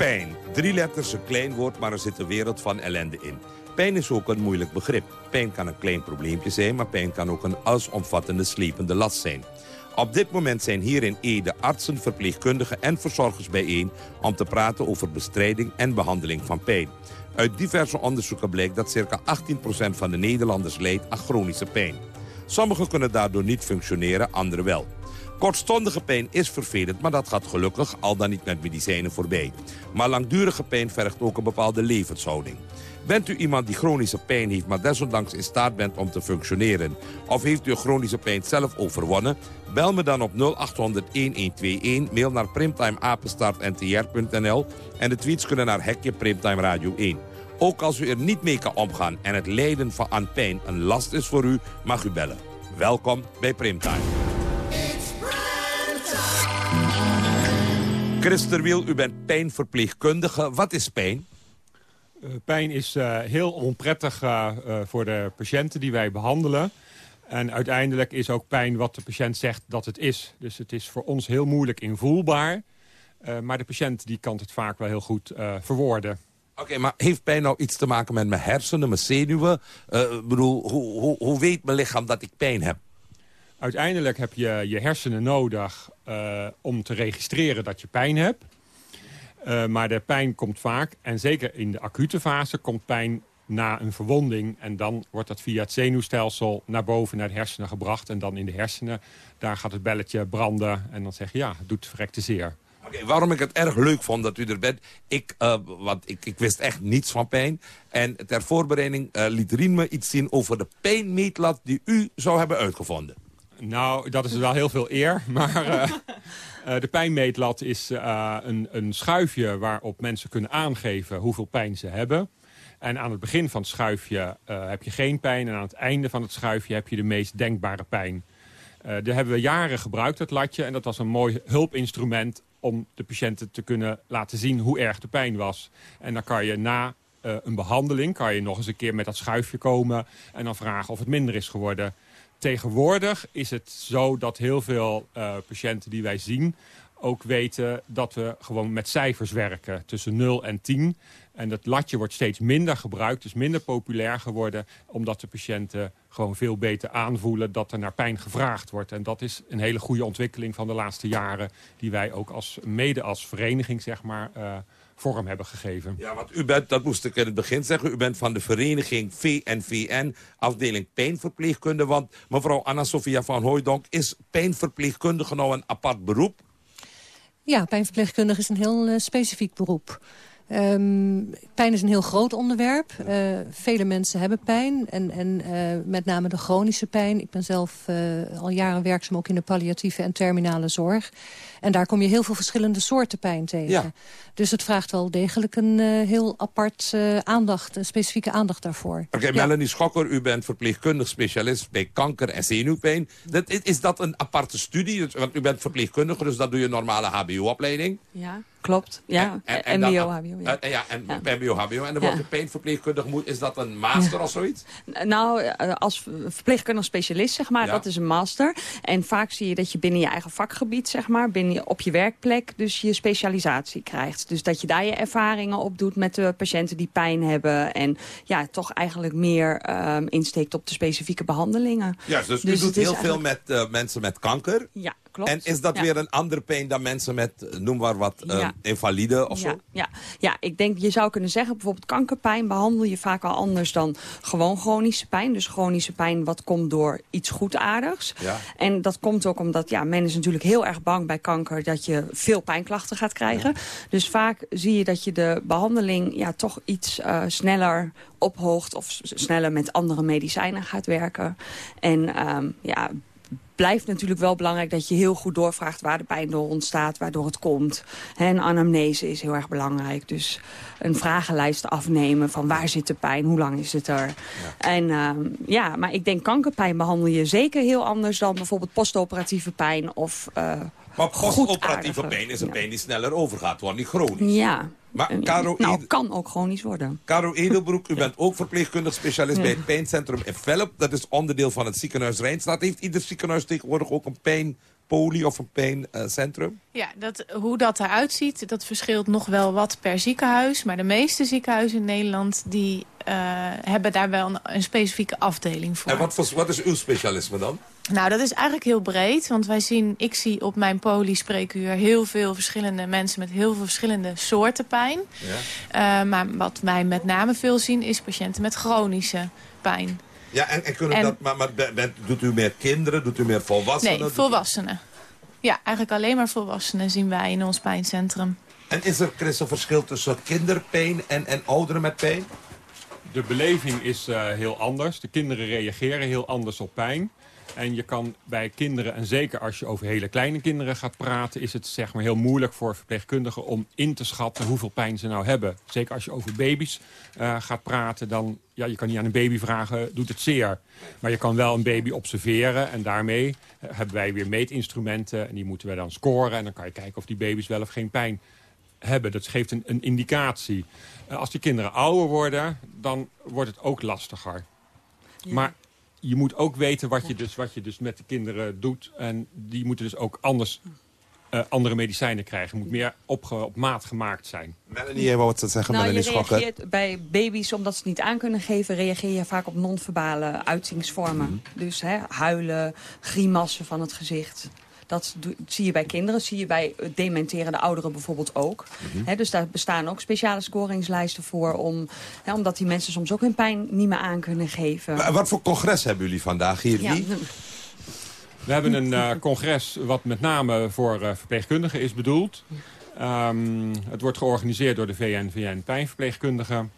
Pijn. Drie letters, een klein woord, maar er zit een wereld van ellende in. Pijn is ook een moeilijk begrip. Pijn kan een klein probleempje zijn, maar pijn kan ook een alsomvattende slepende last zijn. Op dit moment zijn hier in Ede artsen, verpleegkundigen en verzorgers bijeen... om te praten over bestrijding en behandeling van pijn. Uit diverse onderzoeken blijkt dat circa 18% van de Nederlanders leidt aan chronische pijn. Sommigen kunnen daardoor niet functioneren, anderen wel. Kortstondige pijn is vervelend, maar dat gaat gelukkig al dan niet met medicijnen voorbij. Maar langdurige pijn vergt ook een bepaalde levenshouding. Bent u iemand die chronische pijn heeft, maar desondanks in staat bent om te functioneren? Of heeft u chronische pijn zelf overwonnen? Bel me dan op 0800-1121, mail naar primtimeapenstaartntr.nl en de tweets kunnen naar Hekje Primtime Radio 1. Ook als u er niet mee kan omgaan en het lijden van aan pijn een last is voor u, mag u bellen. Welkom bij Primtime. Christer Wiel, u bent pijnverpleegkundige. Wat is pijn? Uh, pijn is uh, heel onprettig uh, voor de patiënten die wij behandelen. En uiteindelijk is ook pijn wat de patiënt zegt dat het is. Dus het is voor ons heel moeilijk invoelbaar. maar de patiënt die kan het vaak wel heel goed verwoorden. Oké, maar heeft pijn nou iets te maken met mijn hersenen, mijn zenuwen? Ik bedoel, hoe, hoe, hoe weet mijn lichaam dat ik pijn heb? Uiteindelijk heb je je hersenen nodig om te registreren dat je pijn hebt. Uh, maar de pijn komt vaak, en zeker in de acute fase, komt pijn na een verwonding. En dan wordt dat via het zenuwstelsel naar boven naar de hersenen gebracht. En dan in de hersenen, daar gaat het belletje branden. En dan zeg je, ja, het doet verrekte zeer. Okay, waarom ik het erg leuk vond dat u er bent. Ik, uh, want ik, ik wist echt niets van pijn. En ter voorbereiding liet Rien me iets zien over de pijnmeetlat die u zou hebben uitgevonden. Nou, dat is wel heel veel eer. Maar uh, uh, de pijnmeetlat is uh, een, een schuifje waarop mensen kunnen aangeven hoeveel pijn ze hebben. En aan het begin van het schuifje heb je geen pijn. En aan het einde van het schuifje heb je de meest denkbare pijn. daar hebben we jaren gebruikt, dat latje. En dat was een mooi hulpinstrument om de patiënten te kunnen laten zien hoe erg de pijn was. En dan kan je na een behandeling kan je nog eens een keer met dat schuifje komen... en dan vragen of het minder is geworden... Tegenwoordig is het zo dat heel veel uh, patiënten die wij zien ook weten dat we gewoon met cijfers werken. Tussen 0 en 10. En dat latje wordt steeds minder gebruikt, dus minder populair geworden... omdat de patiënten gewoon veel beter aanvoelen dat er naar pijn gevraagd wordt. En dat is een hele goede ontwikkeling van de laatste jaren... die wij ook als, mede als vereniging zeg maar, uh, vorm hebben gegeven. Ja, want u bent, dat moest ik in het begin zeggen, u bent van de vereniging VNVN, afdeling pijnverpleegkunde. Want mevrouw Anna-Sophia van Hooijdonk, is pijnverpleegkundige nou een apart beroep? Ja, pijnverpleegkundige is een heel uh, specifiek beroep. Um, pijn is een heel groot onderwerp. Uh, vele mensen hebben pijn. En, en uh, met name de chronische pijn. Ik ben zelf uh, al jaren werkzaam ook in de palliatieve en terminale zorg. En daar kom je heel veel verschillende soorten pijn tegen. Ja. Dus het vraagt wel degelijk een uh, heel apart uh, aandacht, een specifieke aandacht daarvoor. Oké, okay, ja. Melanie Schokker, u bent verpleegkundig specialist bij kanker en zenuwpijn. Dat, is dat een aparte studie? Want u bent verpleegkundige, dus dat doe je normale hbo-opleiding? Ja, klopt. Ja, en, en, MBO, HBO. Ja, en, ja, en ja. MBO, HBO. En dan wordt de pijnverpleegkundige, moet, is dat een master of zoiets? Nou, als verpleegkundig specialist, zeg maar, dat is een master. En vaak zie je dat je binnen je eigen vakgebied, zeg maar, binnen je, op je werkplek, dus je specialisatie krijgt. Dus dat je daar je ervaringen op doet met de patiënten die pijn hebben. En ja, toch eigenlijk meer um, insteekt op de specifieke behandelingen. Ja, dus, dus u doet heel eigenlijk... veel met uh, mensen met kanker. Ja, klopt. En is dat ja. weer een andere pijn dan mensen met, noem maar wat, um, ja. invalide of ja, zo? Ja. ja, ik denk, je zou kunnen zeggen, bijvoorbeeld kankerpijn behandel je vaak al anders dan gewoon chronische pijn. Dus chronische pijn wat komt door iets goedaardigs. Ja. En dat komt ook omdat, ja, men is natuurlijk heel erg bang bij kanker dat je veel pijnklachten gaat krijgen. Dus vaak zie je dat je de behandeling ja, toch iets uh, sneller ophoogt of sneller met andere medicijnen gaat werken. En um, ja, blijft natuurlijk wel belangrijk dat je heel goed doorvraagt waar de pijn door ontstaat, waardoor het komt. En anamnese is heel erg belangrijk. Dus een vragenlijst afnemen van waar zit de pijn, hoe lang is het er. Ja. En uh, ja, maar ik denk kankerpijn behandel je zeker heel anders dan bijvoorbeeld postoperatieve pijn of uh, Maar postoperatieve pijn is een ja. pijn die sneller overgaat, wordt niet chronisch. Ja. Maar Caro nou, kan ook chronisch worden. Caro Edelbroek, u bent ook verpleegkundig specialist ja. bij het pijncentrum in Velp. Dat is onderdeel van het ziekenhuis Rijnstaat. Heeft ieder ziekenhuis tegenwoordig ook een pijnpolie of een pijncentrum? Ja, dat, hoe dat eruit ziet, dat verschilt nog wel wat per ziekenhuis. Maar de meeste ziekenhuizen in Nederland die uh, hebben daar wel een, een, specifieke afdeling voor. En wat, wat is uw specialisme dan? Nou, dat is eigenlijk heel breed. Want wij zien, ik zie op mijn polyspreekuur heel veel verschillende mensen met heel veel verschillende soorten pijn. Ja. Uh, maar wat wij met name veel zien is patiënten met chronische pijn. Ja, en, en kunnen en, dat, maar, maar bent, doet u meer kinderen, doet u meer volwassenen? Nee, volwassenen. Ja, eigenlijk alleen maar volwassenen zien wij in ons pijncentrum. En is er, Chris, een verschil tussen kinderpijn en, en ouderen met pijn? De beleving is uh, heel anders. De kinderen reageren heel anders op pijn. En je kan bij kinderen, en zeker als je over hele kleine kinderen gaat praten... is het zeg maar heel moeilijk voor verpleegkundigen om in te schatten hoeveel pijn ze nou hebben. Zeker als je over baby's uh, gaat praten, dan... Ja, je kan niet aan een baby vragen, doet het zeer. Maar je kan wel een baby observeren en daarmee uh, hebben wij weer meetinstrumenten... en die moeten we dan scoren en dan kan je kijken of die baby's wel of geen pijn hebben. Dat geeft een, een indicatie. Uh, als die kinderen ouder worden, dan wordt het ook lastiger. Ja. Maar je moet ook weten wat je, dus, wat je dus met de kinderen doet. En die moeten dus ook anders, uh, andere medicijnen krijgen. moet meer op, op maat gemaakt zijn. Melanie, jij wou wat zeggen, nou, Melanie je reageert bij baby's, omdat ze het niet aan kunnen geven... reageer je vaak op non-verbale uitingsvormen. Mm -hmm. Dus hè, huilen, grimassen van het gezicht... Dat zie je bij kinderen, zie je bij dementerende ouderen bijvoorbeeld ook. Mm -hmm. He, dus daar bestaan ook speciale scoringslijsten voor... Om, he, omdat die mensen soms ook hun pijn niet meer aan kunnen geven. Maar wat voor congres hebben jullie vandaag hier? Ja. We hebben een uh, congres wat met name voor uh, verpleegkundigen is bedoeld. Um, het wordt georganiseerd door de VN-VN Pijnverpleegkundigen.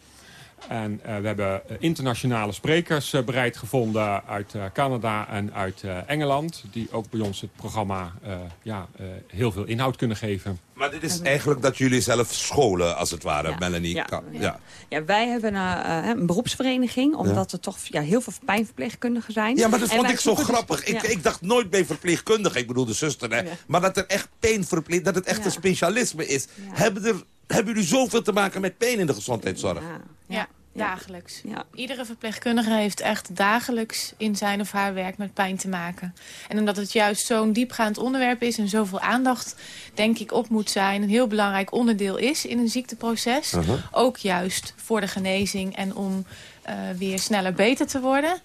En uh, we hebben internationale sprekers uh, bereid gevonden uit uh, Canada en uit Engeland. Die ook bij ons het programma ja, heel veel inhoud kunnen geven. Maar dit is eigenlijk dat jullie zelf scholen, als het ware, ja. Melanie. Ja, ja. ja. ja wij hebben een beroepsvereniging, omdat er toch ja, heel veel pijnverpleegkundigen zijn. Ja, maar dat vond ik zo grappig. Ik, ik, dacht nooit bij verpleegkundigen, ik bedoel de zuster, hè, maar dat er echt pijnverpleeg, dat het echt een specialisme is. Hebben er hebben jullie zoveel te maken met pijn in de gezondheidszorg? Ja, ja, ja. dagelijks. Ja. Iedere verpleegkundige heeft echt dagelijks in zijn of haar werk met pijn te maken. En omdat het juist zo'n diepgaand onderwerp is en zoveel aandacht, denk ik, op moet zijn. Een heel belangrijk onderdeel is in een ziekteproces. Uh -huh. Ook juist voor de genezing en om uh, weer sneller beter te worden.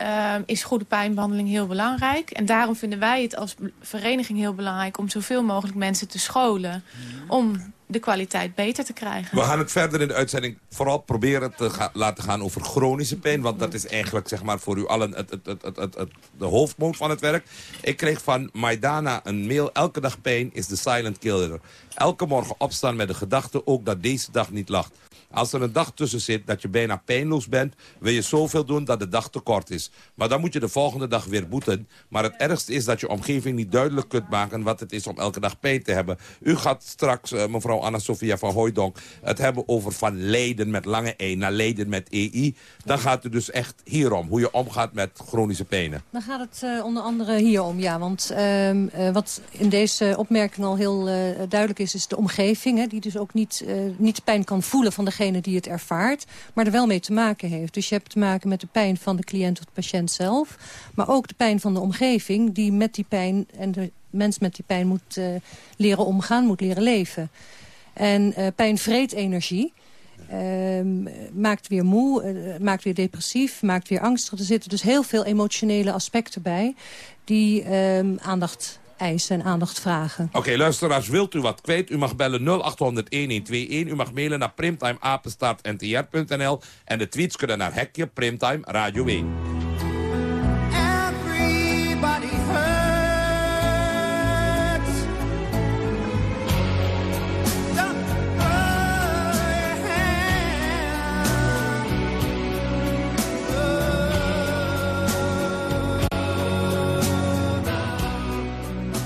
Uh, is goede pijnbehandeling heel belangrijk. En daarom vinden wij het als vereniging heel belangrijk... om zoveel mogelijk mensen te scholen... om de kwaliteit beter te krijgen. We gaan het verder in de uitzending vooral proberen te laten gaan over chronische pijn. Want dat is eigenlijk zeg maar, voor u allen het, het, het, de hoofdmoot van het werk. Ik kreeg van Maidana een mail. Elke dag pijn is de silent killer. Elke morgen opstaan met de gedachte ook dat deze dag niet lacht. Als er een dag tussen zit dat je bijna pijnloos bent... wil je zoveel doen dat de dag te kort is. Maar dan moet je de volgende dag weer boeten. Maar het ergste is dat je omgeving niet duidelijk kunt maken... wat het is om elke dag pijn te hebben. U gaat straks, uh, mevrouw Anna-Sophia van Hooydonk... het hebben over van lijden met lange E naar lijden met EI. Dan gaat het dus echt hierom, hoe je omgaat met chronische pijnen. Dan gaat het uh, onder andere hierom, ja. Want uh, uh, wat in deze opmerking al heel duidelijk is... is de omgeving, hè, die dus ook niet, niet pijn kan voelen van de degene die het ervaart, maar er wel mee te maken heeft. Dus je hebt te maken met de pijn van de cliënt of de patiënt zelf, maar ook de pijn van de omgeving die met die pijn en de mens met die pijn moet uh, leren omgaan, moet leren leven. En uh, pijn vreet energie. Uh, maakt weer moe, uh, maakt weer depressief, maakt weer angstig. Er zitten dus heel veel emotionele aspecten bij die ehm, aandacht eisen en aandacht vragen. Oké, luisteraars, wilt u wat kwijt? U mag bellen 0800-1121. U mag mailen naar primtimeapenstaartntr.nl. En de tweets kunnen naar Hekje Primtime Radio 1.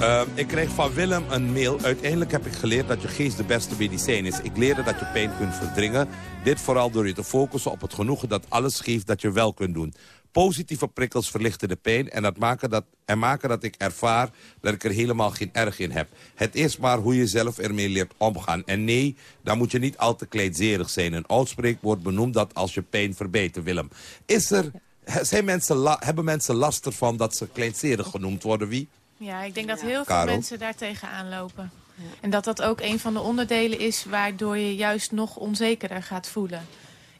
Uh, ik kreeg van Willem een mail. Uiteindelijk heb ik geleerd dat je geest de beste medicijn is. Ik leerde dat je pijn kunt verdringen. Dit vooral door je te focussen op het genoegen dat alles geeft dat je wel kunt doen. Positieve prikkels verlichten de pijn en, dat maken dat, en maken dat ik ervaar dat ik er helemaal geen erg in heb. Het is maar hoe je zelf ermee leert omgaan. En nee, dan moet je niet al te kleedzerig zijn. Een uitspreekwoord benoemt dat als je pijn verbetert, Willem. Is er, zijn mensen, hebben mensen last ervan dat ze kleedzerig genoemd worden? Wie? Ja, ik denk dat heel veel mensen daar tegenaan lopen. En dat dat ook een van de onderdelen is waardoor je juist nog onzekerder gaat voelen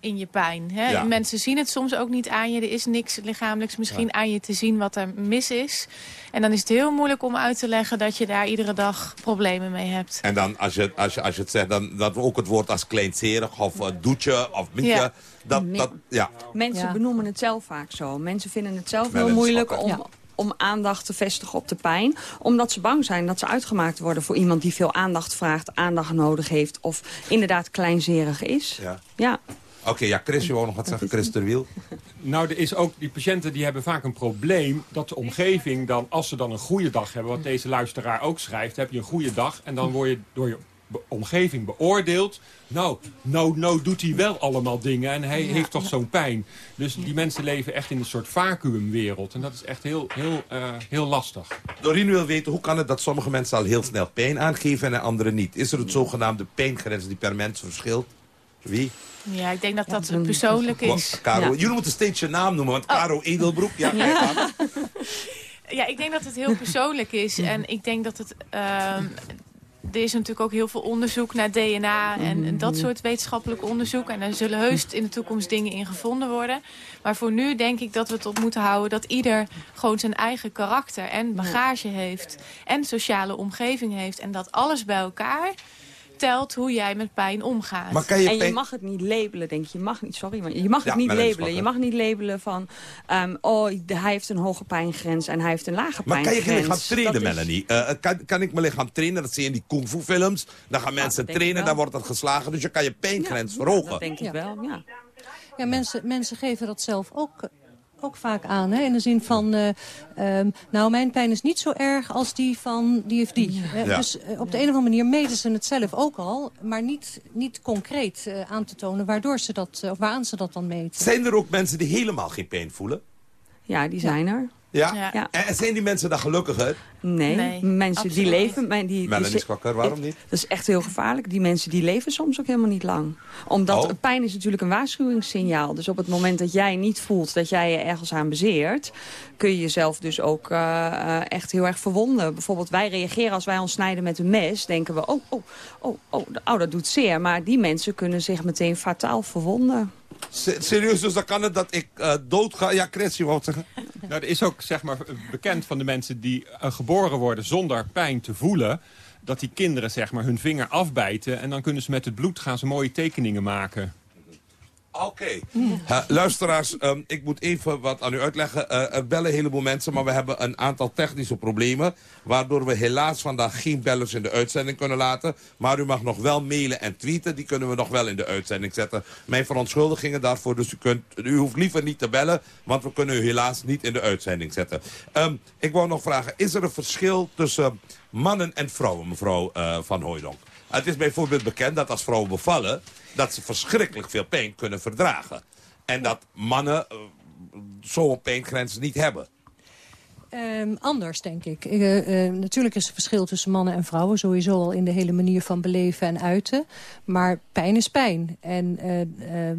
in je pijn. Hè? Ja. Mensen zien het soms ook niet aan je. Er is niks lichamelijks misschien ja. aan je te zien wat er mis is. En dan is het heel moeilijk om uit te leggen dat je daar iedere dag problemen mee hebt. En dan als je, als je, als je het zegt, dan dat we ook het woord als kleinserig of uh, doetje of mietje. Ja. Dat, dat, ja. Mensen benoemen het zelf vaak zo. Mensen vinden het zelf heel moeilijk om om aandacht te vestigen op de pijn. Omdat ze bang zijn dat ze uitgemaakt worden voor iemand die veel aandacht vraagt, aandacht nodig heeft of inderdaad kleinzerig is. Ja. ja. Oké, okay, ja, Chris, je wou nog wat zeggen, Chris Terwiel. Nou, er is ook, die patiënten die hebben vaak een probleem dat de omgeving dan, als ze dan een goede dag hebben, wat deze luisteraar ook schrijft, heb je een goede dag en dan word je door je omgeving beoordeeld. Nou, nou, nou doet hij wel allemaal dingen en hij heeft toch zo'n pijn. Dus die mensen leven echt in een soort vacuümwereld. En dat is echt heel, heel, uh, heel lastig. Dorien wil weten, hoe kan het dat sommige mensen al heel snel pijn aangeven en anderen niet? Is er het zogenaamde pijngrens die per mens verschilt? Wie? Ja, ik denk dat dat ja, persoonlijk is. Caro, ja. jullie moeten steeds je naam noemen, want Caro oh. Edelbroek... Ja, ja. ja, ik denk dat het heel persoonlijk is. En ik denk dat het... Uh, er is natuurlijk ook heel veel onderzoek naar DNA en, en, dat soort wetenschappelijk onderzoek. En er zullen heus in de toekomst dingen in gevonden worden. Maar voor nu denk ik dat we het op moeten houden dat ieder gewoon zijn eigen karakter en bagage heeft. En sociale omgeving heeft. En dat alles bij elkaar telt hoe jij met pijn omgaat. Maar kan je en je mag het niet labelen, denk je. Je mag niet, sorry, maar je mag het ja, niet labelen. Je mag niet labelen van, um, oh, hij heeft een hoge pijngrens en hij heeft een lage maar pijngrens. Maar kan je je lichaam trainen. Melanie? Uh, kan, kan ik mijn lichaam trainen? Dat zie je in die kung fu films. Dan gaan mensen trainen, dan wordt dat geslagen. Dus je kan je pijngrens ja, verhogen. dat denk ik wel, ja. Ja, mensen, mensen geven dat zelf ook ook vaak aan. Hè? In de zin van, uh, um, nou mijn pijn is niet zo erg als die van die of die. Ja. Dus uh, op de een of andere manier meten ze het zelf ook al. Maar niet, niet concreet uh, aan te tonen waardoor ze dat, of waaraan ze dat dan meten. Zijn er ook mensen die helemaal geen pijn voelen? Ja, die zijn er. Ja? ja? En zijn die mensen dan gelukkiger? Nee, nee mensen die leven... Die, die, Melanie Skakker, waarom niet? Dat is echt heel gevaarlijk. Die mensen die leven soms ook helemaal niet lang. Omdat oh. pijn is natuurlijk een waarschuwingssignaal. Dus op het moment dat jij niet voelt dat jij je ergens aan bezeert... kun je jezelf dus ook uh, echt heel erg verwonden. Bijvoorbeeld wij reageren als wij ons snijden met een mes... denken we, oh, oh, oh, oh, oh dat doet zeer. Maar die mensen kunnen zich meteen fataal verwonden. Serieus, dus dan kan het dat ik uh, dood ga? Ja, je wou zeggen. Nou, er is ook zeg maar, bekend van de mensen die uh, geboren worden zonder pijn te voelen. dat die kinderen zeg maar, hun vinger afbijten... en dan kunnen ze met het bloed gaan ze mooie tekeningen maken. Oké. Eh, luisteraars, ehm, ik moet even wat aan u uitleggen. Eh, er bellen een heleboel mensen, maar we hebben een aantal technische problemen... waardoor we helaas vandaag geen bellers in de uitzending kunnen laten. Maar u mag nog wel mailen en tweeten. Die kunnen we nog wel in de uitzending zetten. Mijn verontschuldigingen daarvoor, dus u, kunt, u hoeft liever niet te bellen... want we kunnen u helaas niet in de uitzending zetten. Ehm, ik wou nog vragen, is er een verschil tussen mannen en vrouwen, mevrouw uh, Van Hooydonk? Het is bijvoorbeeld bekend dat als vrouwen bevallen dat ze verschrikkelijk veel pijn kunnen verdragen. En dat mannen uh, zo'n pijngrens niet hebben. Um, anders, denk ik. Uh, uh, natuurlijk is er verschil tussen mannen en vrouwen. Sowieso al in de hele manier van beleven en uiten. Maar pijn is pijn. En uh,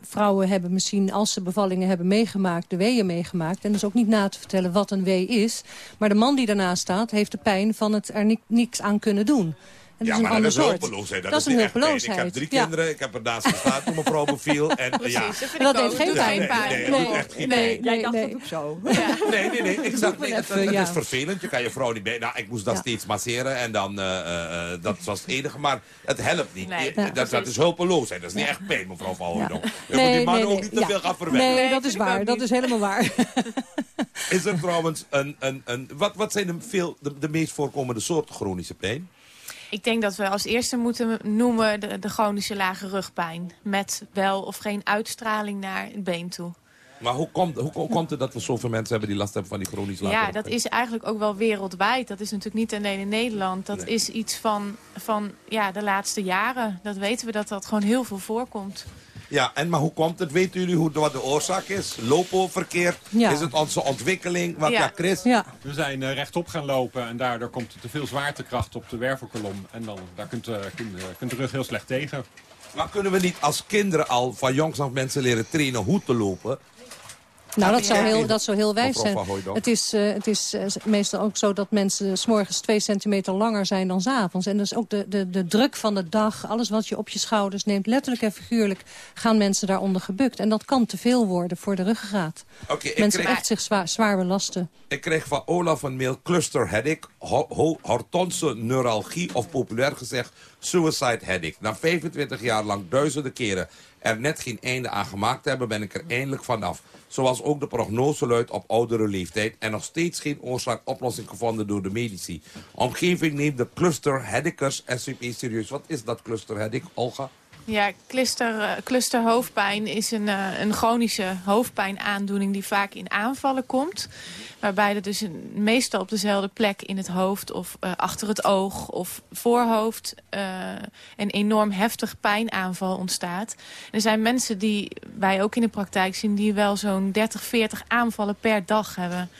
vrouwen hebben misschien, als ze bevallingen hebben meegemaakt... de weeën meegemaakt. En dat is ook niet na te vertellen wat een wee is. Maar de man die daarnaast staat, heeft de pijn van het er niks aan kunnen doen. En ja, dat is maar een dat is soort. hulpeloosheid. Dat, Dat is een niet echt pijn. hulpeloosheid. Ik heb drie Ja. kinderen, ik heb ernaast gestaan toen mijn beviel. En, ja. dat heeft geen pijn. nee, nee, nee, pijn. nee, dacht nee. het ook zo. Nee, nee, nee. Ik zag, nee het, is vervelend. Je kan je vrouw niet bij. Nou, ik moest dat Ja. steeds masseren. En dan, eh, eh, eh, dat was het enige. Maar het helpt niet. Nee. Je- dat, dat is hulpeloosheid. Dat is niet echt pijn, mevrouw Van Hooydonk. Je moet die mannen ook niet te veel gaan verwennen. Nee, dat is waar. Dat is helemaal waar. Is er trouwens een... een, een wat, wat zijn de, veel, de, de meest voorkomende soorten chronische pijn? Ik denk dat we als eerste moeten noemen de, de chronische lage rugpijn. Met wel of geen uitstraling naar het been toe. Maar hoe komt, hoe, hoe komt het dat we zoveel mensen hebben die last hebben van die chronische lage Ja, dat is eigenlijk ook wel wereldwijd. Dat is natuurlijk niet alleen in Nederland. Dat is iets van, van ja, de laatste jaren. Dat weten we dat dat gewoon heel veel voorkomt. Ja, en maar hoe komt het? Weten jullie hoe, wat de oorzaak is? Loopverkeer? Ja. Is het onze ontwikkeling? Wat, ja. Ja. Chris? Ja. We zijn eh, rechtop gaan lopen en daardoor komt er te veel zwaartekracht op de wervelkolom. En dan, daar kunt, eh, kunt, eh, kunt de rug heel slecht tegen. Maar kunnen we niet als kinderen al van jongs af mensen leren trainen hoe te lopen? Nou, dat zou heel, dat zou heel wijs zijn. Het is, eh, het is eh, meestal ook zo dat mensen s morgens twee centimeter langer zijn dan 's avonds. En dus ook de, de, de druk van de dag, alles wat je op je schouders neemt... letterlijk en figuurlijk gaan mensen daaronder gebukt. En dat kan te veel worden voor de ruggengraat. Ik, mensen kreeg, echt zich zwaar, zwaar belasten. ik kreeg van Olaf een mail cluster headache, ho, ho, hortonse neuralgie of populair gezegd suicide headache. Na 25 jaar lang duizenden keren er net geen einde aan gemaakt hebben, ben ik er eindelijk vanaf. Zoals ook de prognose luidt op oudere leeftijd en nog steeds geen oorzaak-oplossing gevonden door de medici. Omgeving neemt de cluster headaches SCP serieus. Wat is dat cluster headache, Olga? Ja, cluster, eh, clusterhoofdpijn is een, eh, een chronische hoofdpijnaandoening die vaak in aanvallen komt. Waarbij er dus meestal op dezelfde plek in het hoofd of eh, achter het oog of voorhoofd een enorm heftig pijnaanval ontstaat. Er zijn mensen die wij ook in de praktijk zien die wel zo'n 30, 40 aanvallen per dag hebben.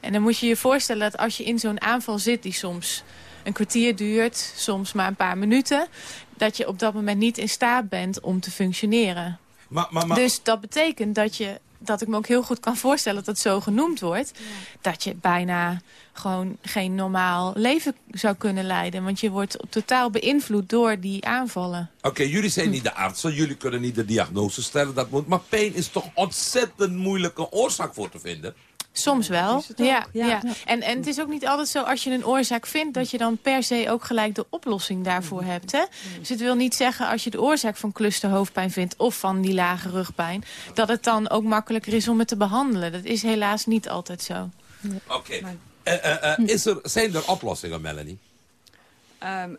En dan moet je je voorstellen dat als je in zo'n aanval zit die soms een kwartier duurt, soms maar een paar minuten, dat je op dat moment niet in staat bent om te functioneren. Maar, maar, maar, Dus dat betekent dat je dat ik me ook heel goed kan voorstellen dat het zo genoemd wordt. Dat je bijna gewoon geen normaal leven zou kunnen leiden. Want je wordt totaal beïnvloed door die aanvallen. Oké, jullie zijn niet de artsen, jullie kunnen niet de diagnose stellen. Dat moet, maar pijn is toch ontzettend moeilijke oorzaak voor te vinden? Soms wel, ja, ja. ja. En, en het is ook niet altijd zo als je een oorzaak vindt... dat je dan per se ook gelijk de oplossing daarvoor hebt. Hè? Dus het wil niet zeggen als je de oorzaak van clusterhoofdpijn vindt... of van die lage rugpijn... dat het dan ook makkelijker is om het te behandelen. Dat is helaas niet altijd zo. Oké. Eh, eh, eh, is er, zijn er oplossingen, Melanie? Ehm,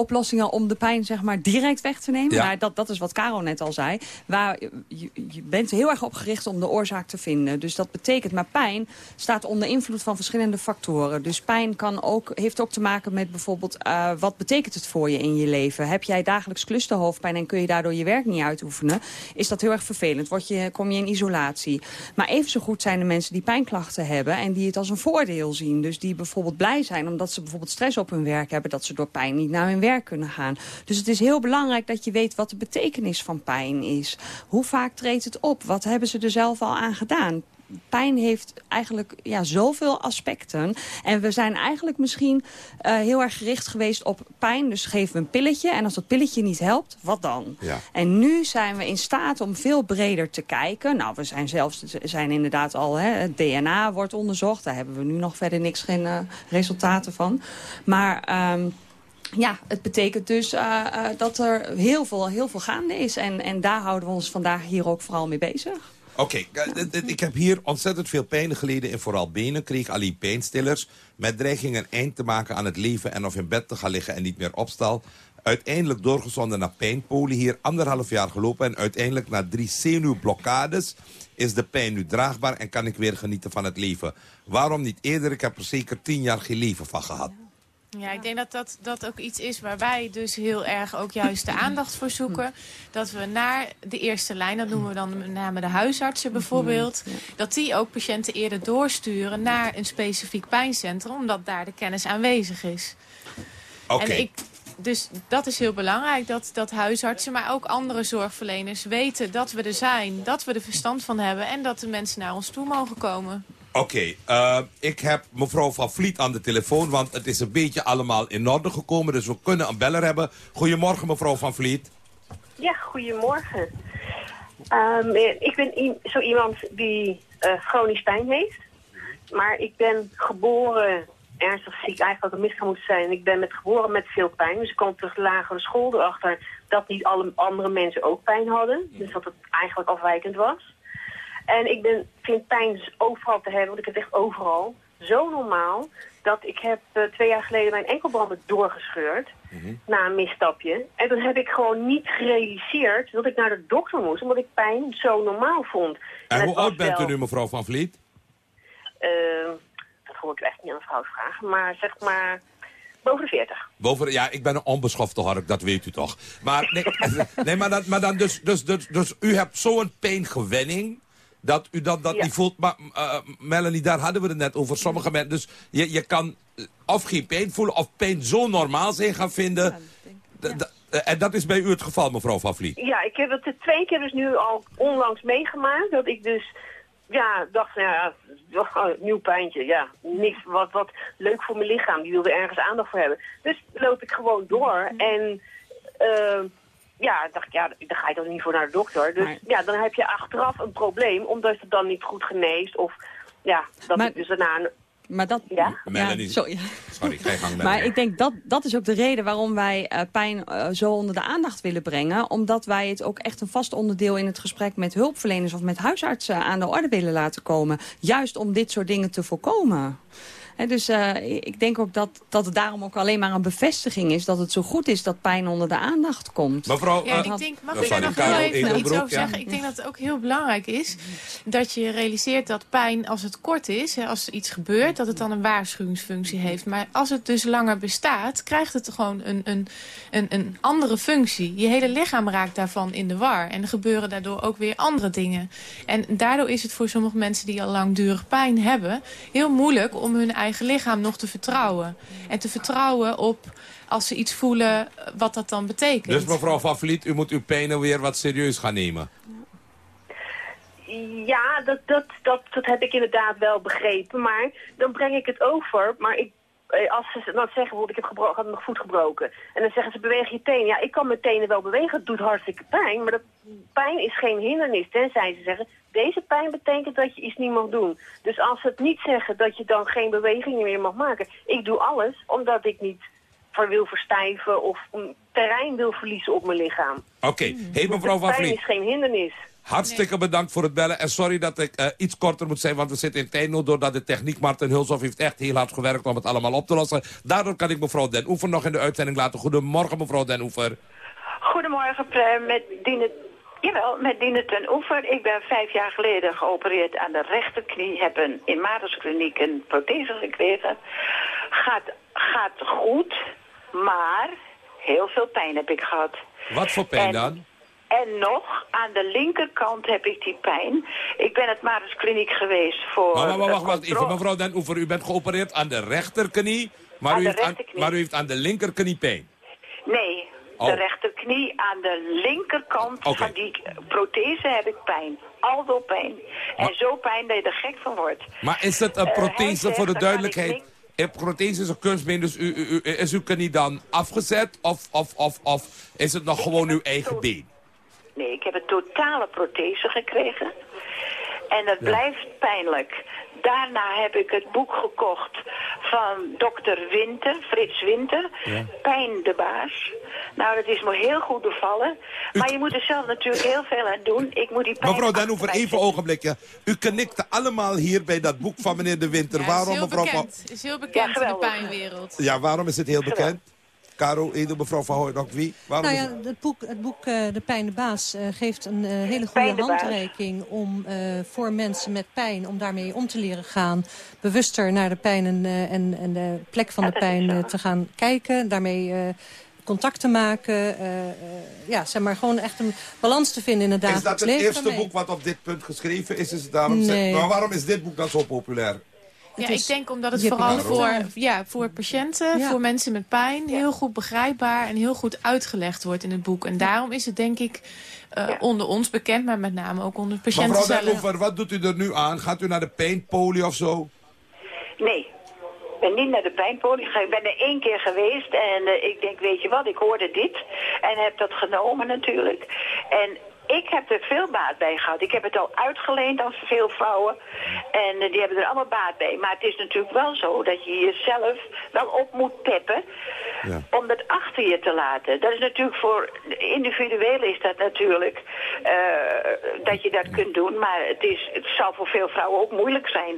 oplossingen om de pijn zeg maar direct weg te nemen. Ja. Maar dat, dat is wat Caro net al zei. Waar, je, je bent heel erg op gericht om de oorzaak te vinden. Dus dat betekent, maar pijn staat onder invloed van verschillende factoren. Dus pijn kan ook, heeft ook te maken met bijvoorbeeld... eh, wat betekent het voor je in je leven? Heb jij dagelijks clusterhoofdpijn en kun je daardoor je werk niet uitoefenen? Is dat heel erg vervelend? Word je, kom je in isolatie? Maar even zo goed zijn er mensen die pijnklachten hebben... en die het als een voordeel zien. Dus die bijvoorbeeld blij zijn omdat ze bijvoorbeeld stress op hun werk hebben... dat ze door pijn niet naar hun werk kunnen gaan. Dus het is heel belangrijk dat je weet wat de betekenis van pijn is. Hoe vaak treedt het op? Wat hebben ze er zelf al aan gedaan? pijn heeft eigenlijk ja, zoveel aspecten. En we zijn eigenlijk misschien uh, heel erg gericht geweest op pijn. Dus geven we een pilletje. En als dat pilletje niet helpt, wat dan? Ja. En nu zijn we in staat om veel breder te kijken. Nou, we zijn zelfs zijn inderdaad al... Hè, het DNA wordt onderzocht. Daar hebben we nu nog verder niks, geen uh, resultaten van. Maar... Um, ja, het betekent dus uh, uh, dat er heel veel, heel veel gaande is. En, en daar houden we ons vandaag hier ook vooral mee bezig. Oké, okay, ik heb hier ontzettend veel pijn geleden in vooral benen. Kreeg alleen pijnstillers met dreiging een eind te maken aan het leven... en of in bed te gaan liggen en niet meer opstal. Uiteindelijk doorgezonden naar pijnpolen. Hier anderhalf jaar gelopen en uiteindelijk na drie zenuwblokkades... is de pijn nu draagbaar en kan ik weer genieten van het leven. Waarom niet eerder? Ik heb er zeker tien jaar geen leven van gehad. Ja, ik denk dat, dat dat ook iets is waar wij dus heel erg ook juist de aandacht voor zoeken. Dat we naar de eerste lijn, dat noemen we dan met name de huisartsen bijvoorbeeld. Dat die ook patiënten eerder doorsturen naar een specifiek pijncentrum. Omdat daar de kennis aanwezig is. Oké. Okay. Dus dat is heel belangrijk, dat, dat huisartsen, maar ook andere zorgverleners weten dat we er zijn. Dat we er verstand van hebben en dat de mensen naar ons toe mogen komen. Oké, uh, ik heb mevrouw Van Vliet aan de telefoon, want het is een beetje allemaal in orde gekomen. Dus we kunnen een beller hebben. Goedemorgen mevrouw Van Vliet. Ja, goedemorgen. Um, ik ben zo iemand die uh, chronisch pijn heeft. Maar ik ben geboren ernstig ziek, eigenlijk een misgaan moeten zijn. Ik ben met geboren met veel pijn. Dus ik kom terug de lagere school erachter dat niet alle andere mensen ook pijn hadden. Dus dat het eigenlijk afwijkend was. En ik ben, vind pijn dus overal te hebben, want ik heb echt overal. Zo normaal dat ik heb uh, twee jaar geleden mijn enkelbanden doorgescheurd. Mm Na een misstapje. En toen heb ik gewoon niet gerealiseerd dat ik naar de dokter moest. Omdat ik pijn zo normaal vond. En, en hoe oud bent u nu mevrouw Van Vliet? Uh, dat hoor ik echt niet aan een vrouw vragen. Maar zeg maar... Boven de 40. Boven, ja, ik ben een onbeschofte hark, dat weet u toch. Maar, nee, nee maar, dat, maar dan dus, dus, dus, dus u hebt zo'n pijngewenning dat u dat, dat niet voelt. Maar uh, Melanie, daar hadden we het net over. Sommige mensen, dus je, je kan of geen pijn voelen of pijn zo normaal zijn gaan vinden. Ja, en dat is bij u het geval, mevrouw Van Vliet? Ja, ik heb het twee keer dus nu al onlangs meegemaakt. Dat ik dus ja, dacht, nou ja, nieuw pijntje. Ja, niks wat, wat leuk voor mijn lichaam. Die wilde ergens aandacht voor hebben. Dus loop ik gewoon door. En... Uh, ja, dacht ik, ja, dan ga je toch niet voor naar de dokter. Dus ja, dan heb je achteraf een probleem, omdat het dan niet goed geneest. Of ja, dat maar, ik dus daarna... Maar dat... Ja? Melanie. Ja, sorry. Sorry, gang Maar ik denk dat dat is ook de reden waarom wij uh, pijn uh, zo onder de aandacht willen brengen. Omdat wij het ook echt een vast onderdeel in het gesprek met hulpverleners of met huisartsen aan de orde willen laten komen. Juist om dit soort dingen te voorkomen dus uh, ik denk ook dat, dat het daarom ook alleen maar een bevestiging is... dat het zo goed is dat pijn onder de aandacht komt. Mevrouw, ja, ik denk, mag ik daar nog heel even iets over zeggen? Ik denk dat het ook heel belangrijk is dat je realiseert dat pijn als het kort is... Hè, als er iets gebeurt, dat het dan een waarschuwingsfunctie heeft. Maar als het dus langer bestaat, krijgt het gewoon een, een, een, een andere functie. Je hele lichaam raakt daarvan in de war. En er gebeuren daardoor ook weer andere dingen. En daardoor is het voor sommige mensen die al langdurig pijn hebben... heel moeilijk om hun eigen eigen lichaam nog te vertrouwen. En te vertrouwen op, als ze iets voelen, wat dat dan betekent. Dus mevrouw Van Vliet, u moet uw pijnen weer wat serieus gaan nemen. Ja, dat, dat, dat, dat heb ik inderdaad wel begrepen. Maar dan breng ik het over. Maar ik eh, als ze dan zeggen, bijvoorbeeld, ik heb gebro had mijn voet gebroken. En dan zeggen ze, beweeg je tenen. Ja, ik kan mijn tenen wel bewegen, het doet hartstikke pijn. Maar dat pijn is geen hindernis, tenzij ze zeggen, deze pijn betekent dat je iets niet mag doen. Dus als ze het niet zeggen dat je dan geen bewegingen meer mag maken. Ik doe alles omdat ik niet wil verstijven of terrein wil verliezen op mijn lichaam. Oké, okay. hey, mevrouw Van Vliet. pijn is geen hindernis. Hartstikke bedankt voor het bellen. En sorry dat ik uh, iets korter moet zijn, want we zitten in tijdnood... doordat de techniek Martin Hulshoff heeft echt heel hard gewerkt om het allemaal op te lossen. Daardoor kan ik mevrouw Den Oever nog in de uitzending laten. Goedemorgen, mevrouw Den Oever. Goedemorgen, met Dine... Jawel, met Dine ten Oever. Ik ben vijf jaar geleden geopereerd aan de rechterknie. Heb een, in Mariskliniek een prothese gekregen. Gaat, gaat goed, maar heel veel pijn heb ik gehad. Wat voor pijn dan? En nog, aan de linkerkant heb ik die pijn. Ik ben het Maris Kliniek geweest voor... Maar, maar, wacht, wacht even, mevrouw Den Oever. U bent geopereerd aan de rechterknie, maar, u heeft, aan, maar u heeft aan de linkerknie pijn. Nee, De rechterknie aan de linkerkant van die prothese heb ik pijn. Aldo pijn. En zo pijn dat je er gek van wordt. Maar is het een Eh, prothese voor de duidelijkheid? Een prothese is een kunstbeen, dus u, u, u- is uw knie dan afgezet? Of, of, of, of is het nog gewoon uw eigen been? Nee, ik heb een totale prothese gekregen. En dat blijft pijnlijk. Daarna heb ik het boek gekocht van dokter Winter, Frits Winter. Pijn de baas. Nou, dat is me heel goed bevallen. Maar je moet er zelf natuurlijk heel veel aan doen. Ik moet die pijn Mevrouw mij even zetten. ogenblikje. U knikte allemaal hier bij dat boek van meneer De Winter. Ja, waarom, is heel mevrouw bekend. Is heel bekend in de pijnwereld. Ja, waarom is het heel bekend? Caro, Edel, mevrouw Van Hooydonk, wie? Waarom Nou is ja, het... het boek, het boek eh, De Pijn de Baas eh, geeft een eh, hele goede handreiking om eh, voor mensen met pijn, om daarmee om te leren gaan, bewuster naar de pijn en, eh, en, en de plek van de pijn eh, te gaan kijken. Daarmee eh, contact te maken. eh, eh, ja, zeg maar gewoon echt een balans te vinden in het Is dagelijks dat het leven. eerste daarmee. boek wat op dit punt geschreven is? is daarom Nee. Maar waarom is dit boek dan zo populair? Ja, ik denk omdat het vooral voor, ja, voor patiënten, Ja. voor mensen met pijn... heel goed begrijpbaar en heel goed uitgelegd wordt in het boek. En daarom is het denk ik eh, onder ons bekend, maar met name ook onder de patiënten Mevrouw zelf. Denhoever, wat doet u er nu aan? Gaat u naar de pijnpolie of zo? Nee. Ik ben niet naar de pijnpolie gegaan. Ik ben er één keer geweest en eh, ik denk, weet je wat, ik hoorde dit. En heb dat genomen natuurlijk. En ik heb er veel baat bij gehad. Ik heb het al uitgeleend aan veel vrouwen. En eh, die hebben er allemaal baat bij. Maar het is natuurlijk wel zo dat je jezelf wel op moet peppen. Om dat achter je te laten. Dat is natuurlijk voor individueel is dat natuurlijk eh, dat je dat kunt doen. Maar het, is, het zal voor veel vrouwen ook moeilijk zijn.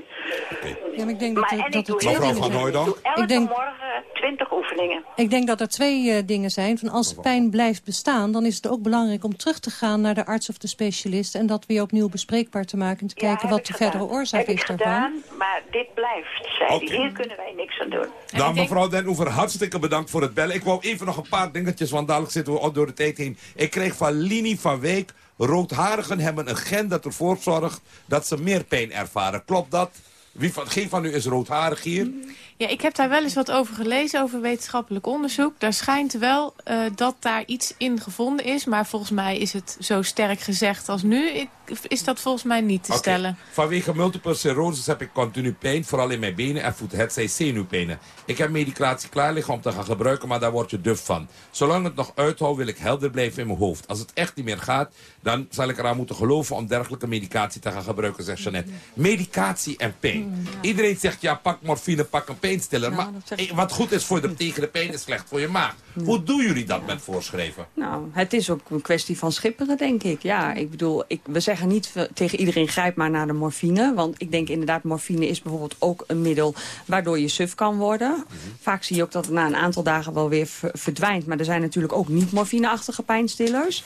Ja, maar ik denk dat, Maar, en dat ik er twee dingen zijn. Doe elke Ik denk- morgen 20 oefeningen. Ik denk dat er twee eh, dingen zijn. Van als pijn blijft bestaan, dan is het ook belangrijk om terug te gaan naar de arts of de specialist. En dat weer opnieuw bespreekbaar te maken. En te kijken wat de gedaan. verdere oorzaak heb is daarvan. gedaan, maar dit blijft, zei. Hier kunnen wij niks aan doen. Nou, mevrouw Denhoever, hartstikke bedankt voor het bellen. Ik wou even nog een paar dingetjes, want dadelijk zitten we al door de tijd heen. Ik kreeg van Lini van Week... roodharigen hebben een gen dat ervoor zorgt dat ze meer pijn ervaren. Klopt dat? Wie van, geen van u is roodharig hier? Ja, ik heb daar wel eens wat over gelezen, over wetenschappelijk onderzoek. Daar schijnt wel eh, dat daar iets in gevonden is. Maar volgens mij is het zo sterk gezegd als nu, ik, is dat volgens mij niet te stellen. Vanwege multiple sclerosis heb ik continu pijn, vooral in mijn benen en voeten. Het zijn zenuwpijnen. Ik heb medicatie klaar liggen om te gaan gebruiken, maar daar word je duf van. Zolang het nog uithoudt, wil ik helder blijven in mijn hoofd. Als het echt niet meer gaat, dan zal ik eraan moeten geloven om dergelijke medicatie te gaan gebruiken, zegt Jeannette. Medicatie en pijn. Iedereen zegt, ja, pak morfine, pak een pijnstiller. maar wat goed is voor de, tegen de pijn, is slecht voor je maag. Hoe doen jullie dat met voorschrijven? Nou, het is ook een kwestie van schipperen, denk ik. Ja, ik bedoel, ik, we zeggen niet tegen iedereen grijp maar naar de morfine. Want ik denk inderdaad, morfine is bijvoorbeeld ook een middel waardoor je suf kan worden. Vaak zie je ook dat het na een aantal dagen wel weer ver- verdwijnt. Maar er zijn natuurlijk ook niet morfineachtige pijnstillers.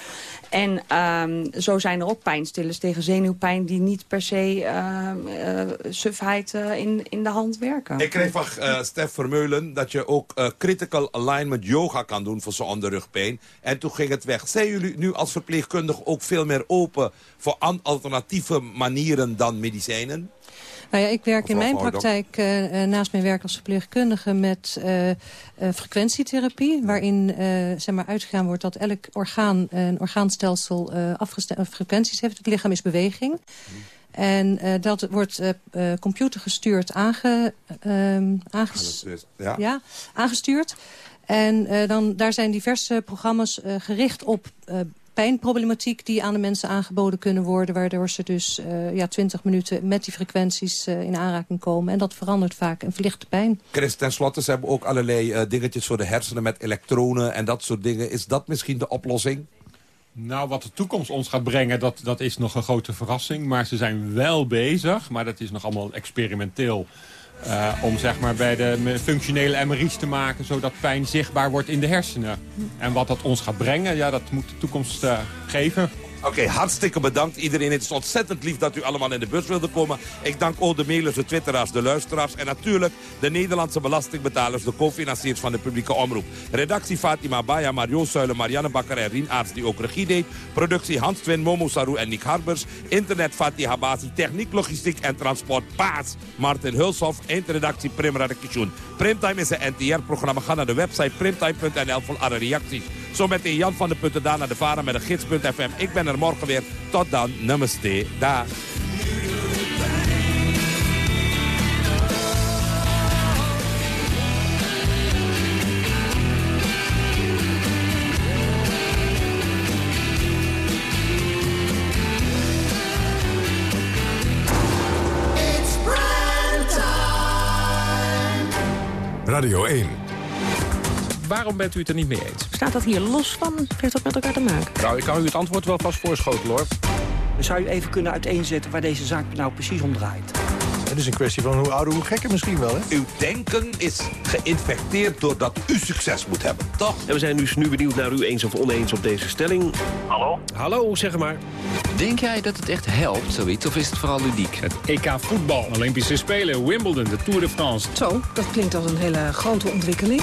En ehm, zo zijn er ook pijnstillers tegen zenuwpijn die niet per se ehm, eh, sufheid eh, in, in de hand werken. Ik kreeg van eh Stef Vermeulen dat je ook eh, critical alignment yoga kan doen voor zo'n onderrugpijn. En toen ging het weg. Zijn jullie nu als verpleegkundige ook veel meer open voor alternatieve manieren dan medicijnen? Nou ja, ik werk in mijn praktijk naast mijn werk als verpleegkundige met frequentietherapie. Waarin zeg maar, uitgegaan wordt dat elk orgaan een orgaanstelsel eh, afgestemd frequenties heeft. Het lichaam is beweging. En eh, dat wordt eh eh, computergestuurd aange, ehm, aanges- Ja. ja, aangestuurd. En dan, daar zijn diverse programma's gericht op pijnproblematiek die aan de mensen aangeboden kunnen worden. Waardoor ze dus ja, 20 minuten met die frequenties in aanraking komen. En dat verandert vaak en verlicht de pijn. Chris, tenslotte, ze hebben ook allerlei dingetjes voor de hersenen met elektronen en dat soort dingen. Is dat misschien de oplossing? Nou, wat de toekomst ons gaat brengen, dat, dat is nog een grote verrassing. Maar ze zijn wel bezig, maar dat is nog allemaal experimenteel... eh, om zeg maar bij de functionele MRI's te maken... zodat pijn zichtbaar wordt in de hersenen. En wat dat ons gaat brengen, ja, dat moet de toekomst eh, geven. Oké, hartstikke bedankt iedereen. Het is ontzettend lief dat u allemaal in de bus wilde komen. Ik dank ook de mailers, de twitteraars, de luisteraars... en natuurlijk de Nederlandse belastingbetalers... de co-financiers van de publieke omroep. Redactie Fatima Baya, Mario Suilen, Marianne Bakker en Rien Aarts... die ook regie deed. Productie Hans Twin, Momo Saru en Nick Harbers. Internet Fatih Habasi. Techniek, logistiek en transport Paas. Martin Hulshoff. Eindredactie Prim Radakishun. Primtime is een NTR-programma. Ga naar de website primtime.nl voor alle reacties. Zo meteen Jan van de Putten daar naar de Varen met een gids.fm. Ik ben er morgen weer. Tot dan. Namaste. Dag. Radio 1. Waarom bent u het er niet mee eens? Staat dat hier los van? Heeft dat met elkaar te maken? Nou, ik kan u het antwoord wel vast voorschotelen, hoor. Zou u even kunnen uiteenzetten waar deze zaak nou precies om draait? Het is een kwestie van hoe ouder, hoe gekker misschien wel, hè? Uw denken is geïnfecteerd doordat u succes moet hebben, toch? En we zijn dus nu benieuwd naar u eens of oneens op deze stelling. Hallo? Hallo, zeg maar. Denk jij dat het echt helpt, zoiets, of is het vooral ludiek? Het EK voetbal, Olympische Spelen, Wimbledon, de Tour de France. Zo, dat klinkt als een hele grote ontwikkeling.